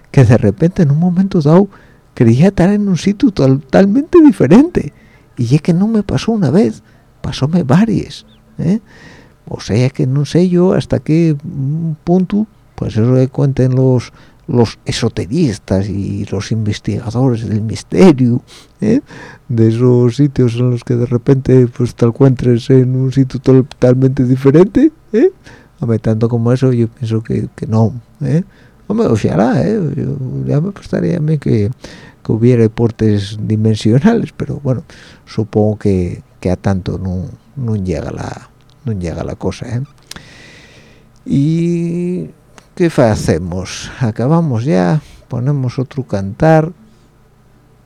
que de repente en un momento dado creía estar en un sitio totalmente diferente y es que no me pasó una vez pasóme varias ¿eh? o sea que no sé yo hasta qué punto pues eso que cuenten los los esoteristas y los investigadores del misterio ¿eh? de esos sitios en los que de repente pues te encuentres en un sitio totalmente diferente ¿eh? Hombre, tanto como eso yo pienso que, que no ¿eh? Hombre, ojalá, ¿eh? Yo, ya me gustaría a mí que, que, hubiera portes dimensionales pero bueno supongo que, que a tanto no, no llega la no llega la cosa ¿eh? y ¿qué hacemos? acabamos ya ponemos otro cantar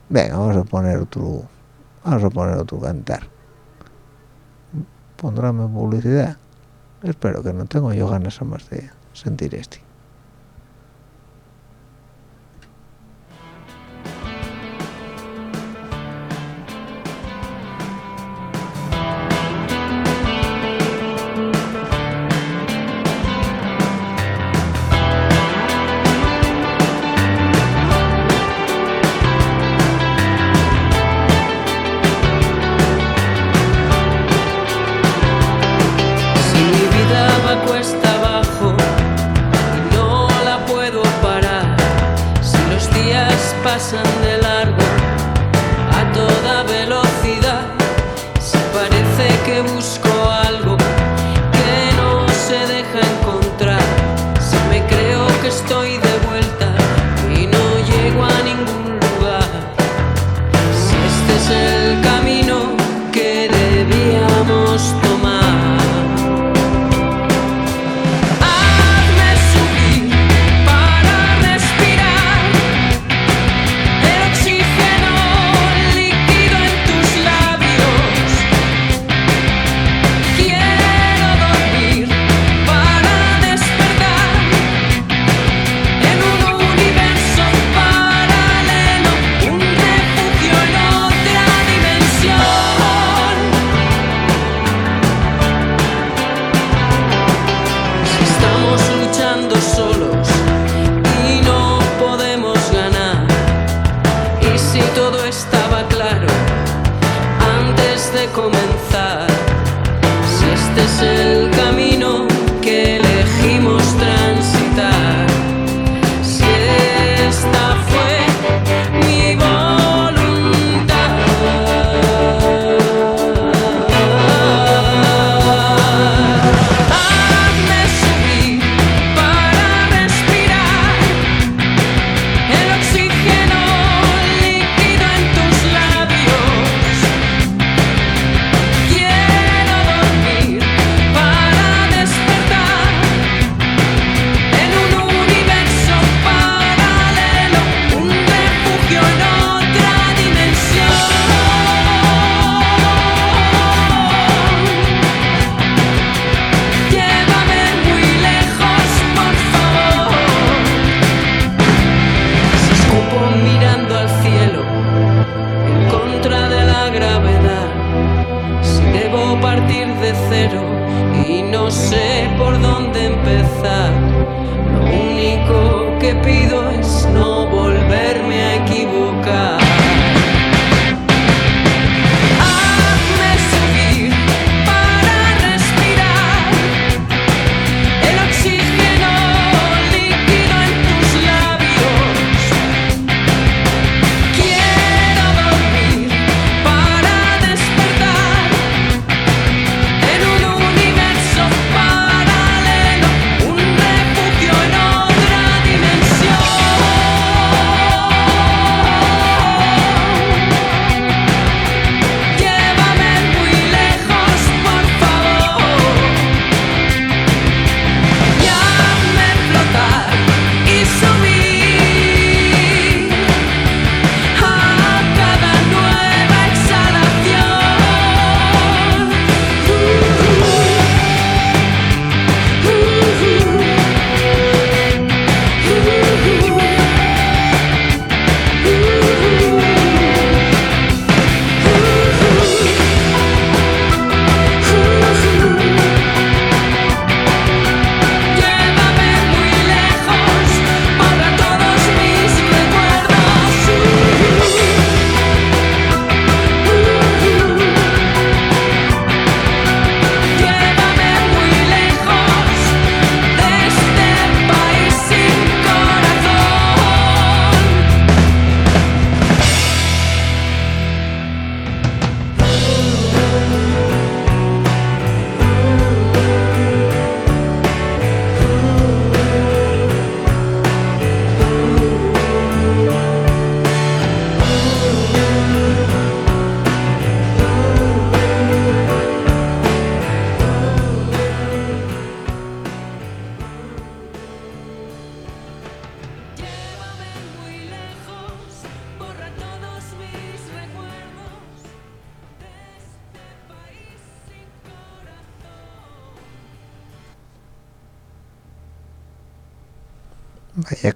venga vamos a poner otro vamos a poner otro cantar. Pondráme publicidad. Espero que no tengo yo ganas más de sentir este lessons.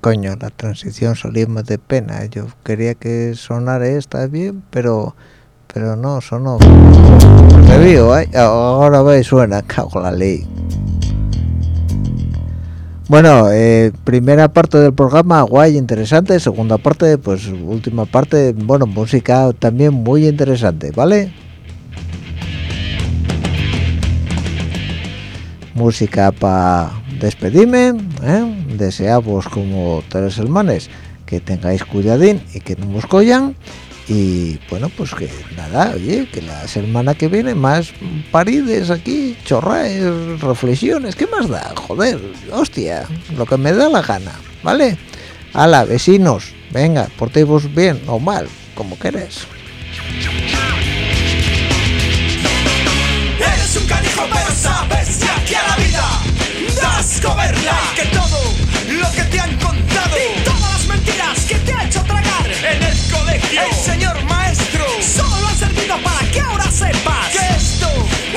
Coño, la transición salió más de pena. Yo quería que sonara esta bien, pero pero no, sonó. Me vio, ¿eh? ahora ve suena, cago la ley. Bueno, eh, primera parte del programa, guay, interesante. Segunda parte, pues última parte, bueno, música también muy interesante, ¿vale? Música para despedirme, ¿eh? deseamos como tres hermanes que tengáis cuidadín y que no os collan. Y bueno pues que nada oye que la semana que viene más parides aquí chorraes reflexiones qué más da joder hostia lo que me da la gana vale hala vecinos venga portéis bien o mal como sabes das coberla que todo lo que te han contado. Y todas las mentiras que te ha hecho tragar. En el colegio. El señor maestro solo ha servido para que ahora sepas que esto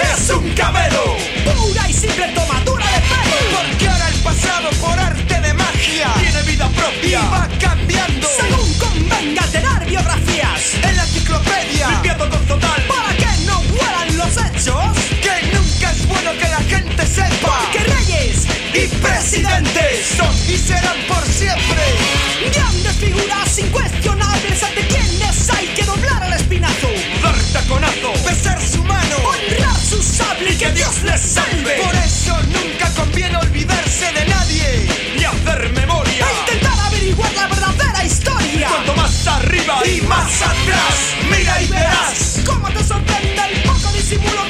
es un cabelo pura y simple tomadura de pelo. Porque ahora el pasado por arte de magia tiene vida propia. Y va cambiando según convenga tener biografías. En la enciclopedia. Limpiando con total presidentes son y serán por siempre. Grandes figuras incuestionables ante quienes hay que doblar el espinazo. Dar taconazo besar su mano. Honrar su sable y que Dios les salve. por eso nunca conviene olvidarse de nadie. Ni hacer memoria. E intentar averiguar la verdadera historia. Cuanto más arriba y más atrás mira y verás. cómo te sorprende el poco disimulo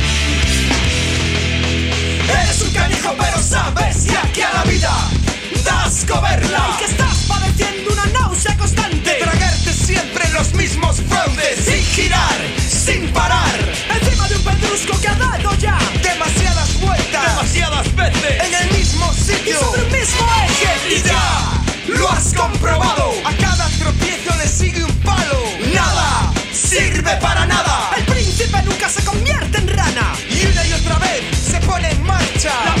girar, sin parar. Encima de un pedrusco que ha dado ya Demasiadas vueltas. Demasiadas veces. En el mismo sitio. Y sobre el mismo eje. Y ya lo has comprobado. A cada tropiezo le sigue un palo. Nada sirve para nada. El príncipe nunca se convierte en rana. Y una y otra vez se pone en marcha. La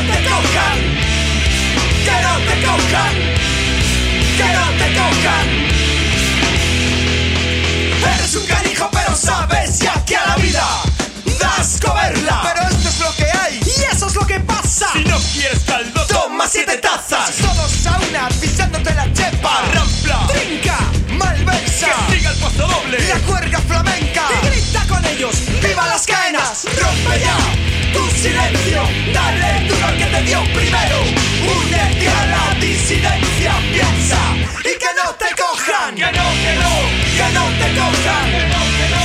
te cojan Que no te cojan Que no te cojan. Eres un canijo pero sabes ya que a la vida das coberla. Pero esto es lo que hay que pasa Si no quieres caldo toma siete tazas. Todos a una pisándote la chepa. Rampla Trinca Malversa. Que siga el paso doble. La cuerda flamenca. Y grita con ellos. ¡Viva las caenas! Rompe ya tu silencio. Dale duro al que te dio primero. Únete a la disidencia. Piensa y que no te cojan. Que no, que no. Que no te cojan. Que no, que no.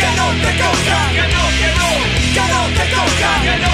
Que no te cojan. Que no, que no. Que no te cojan. Que no,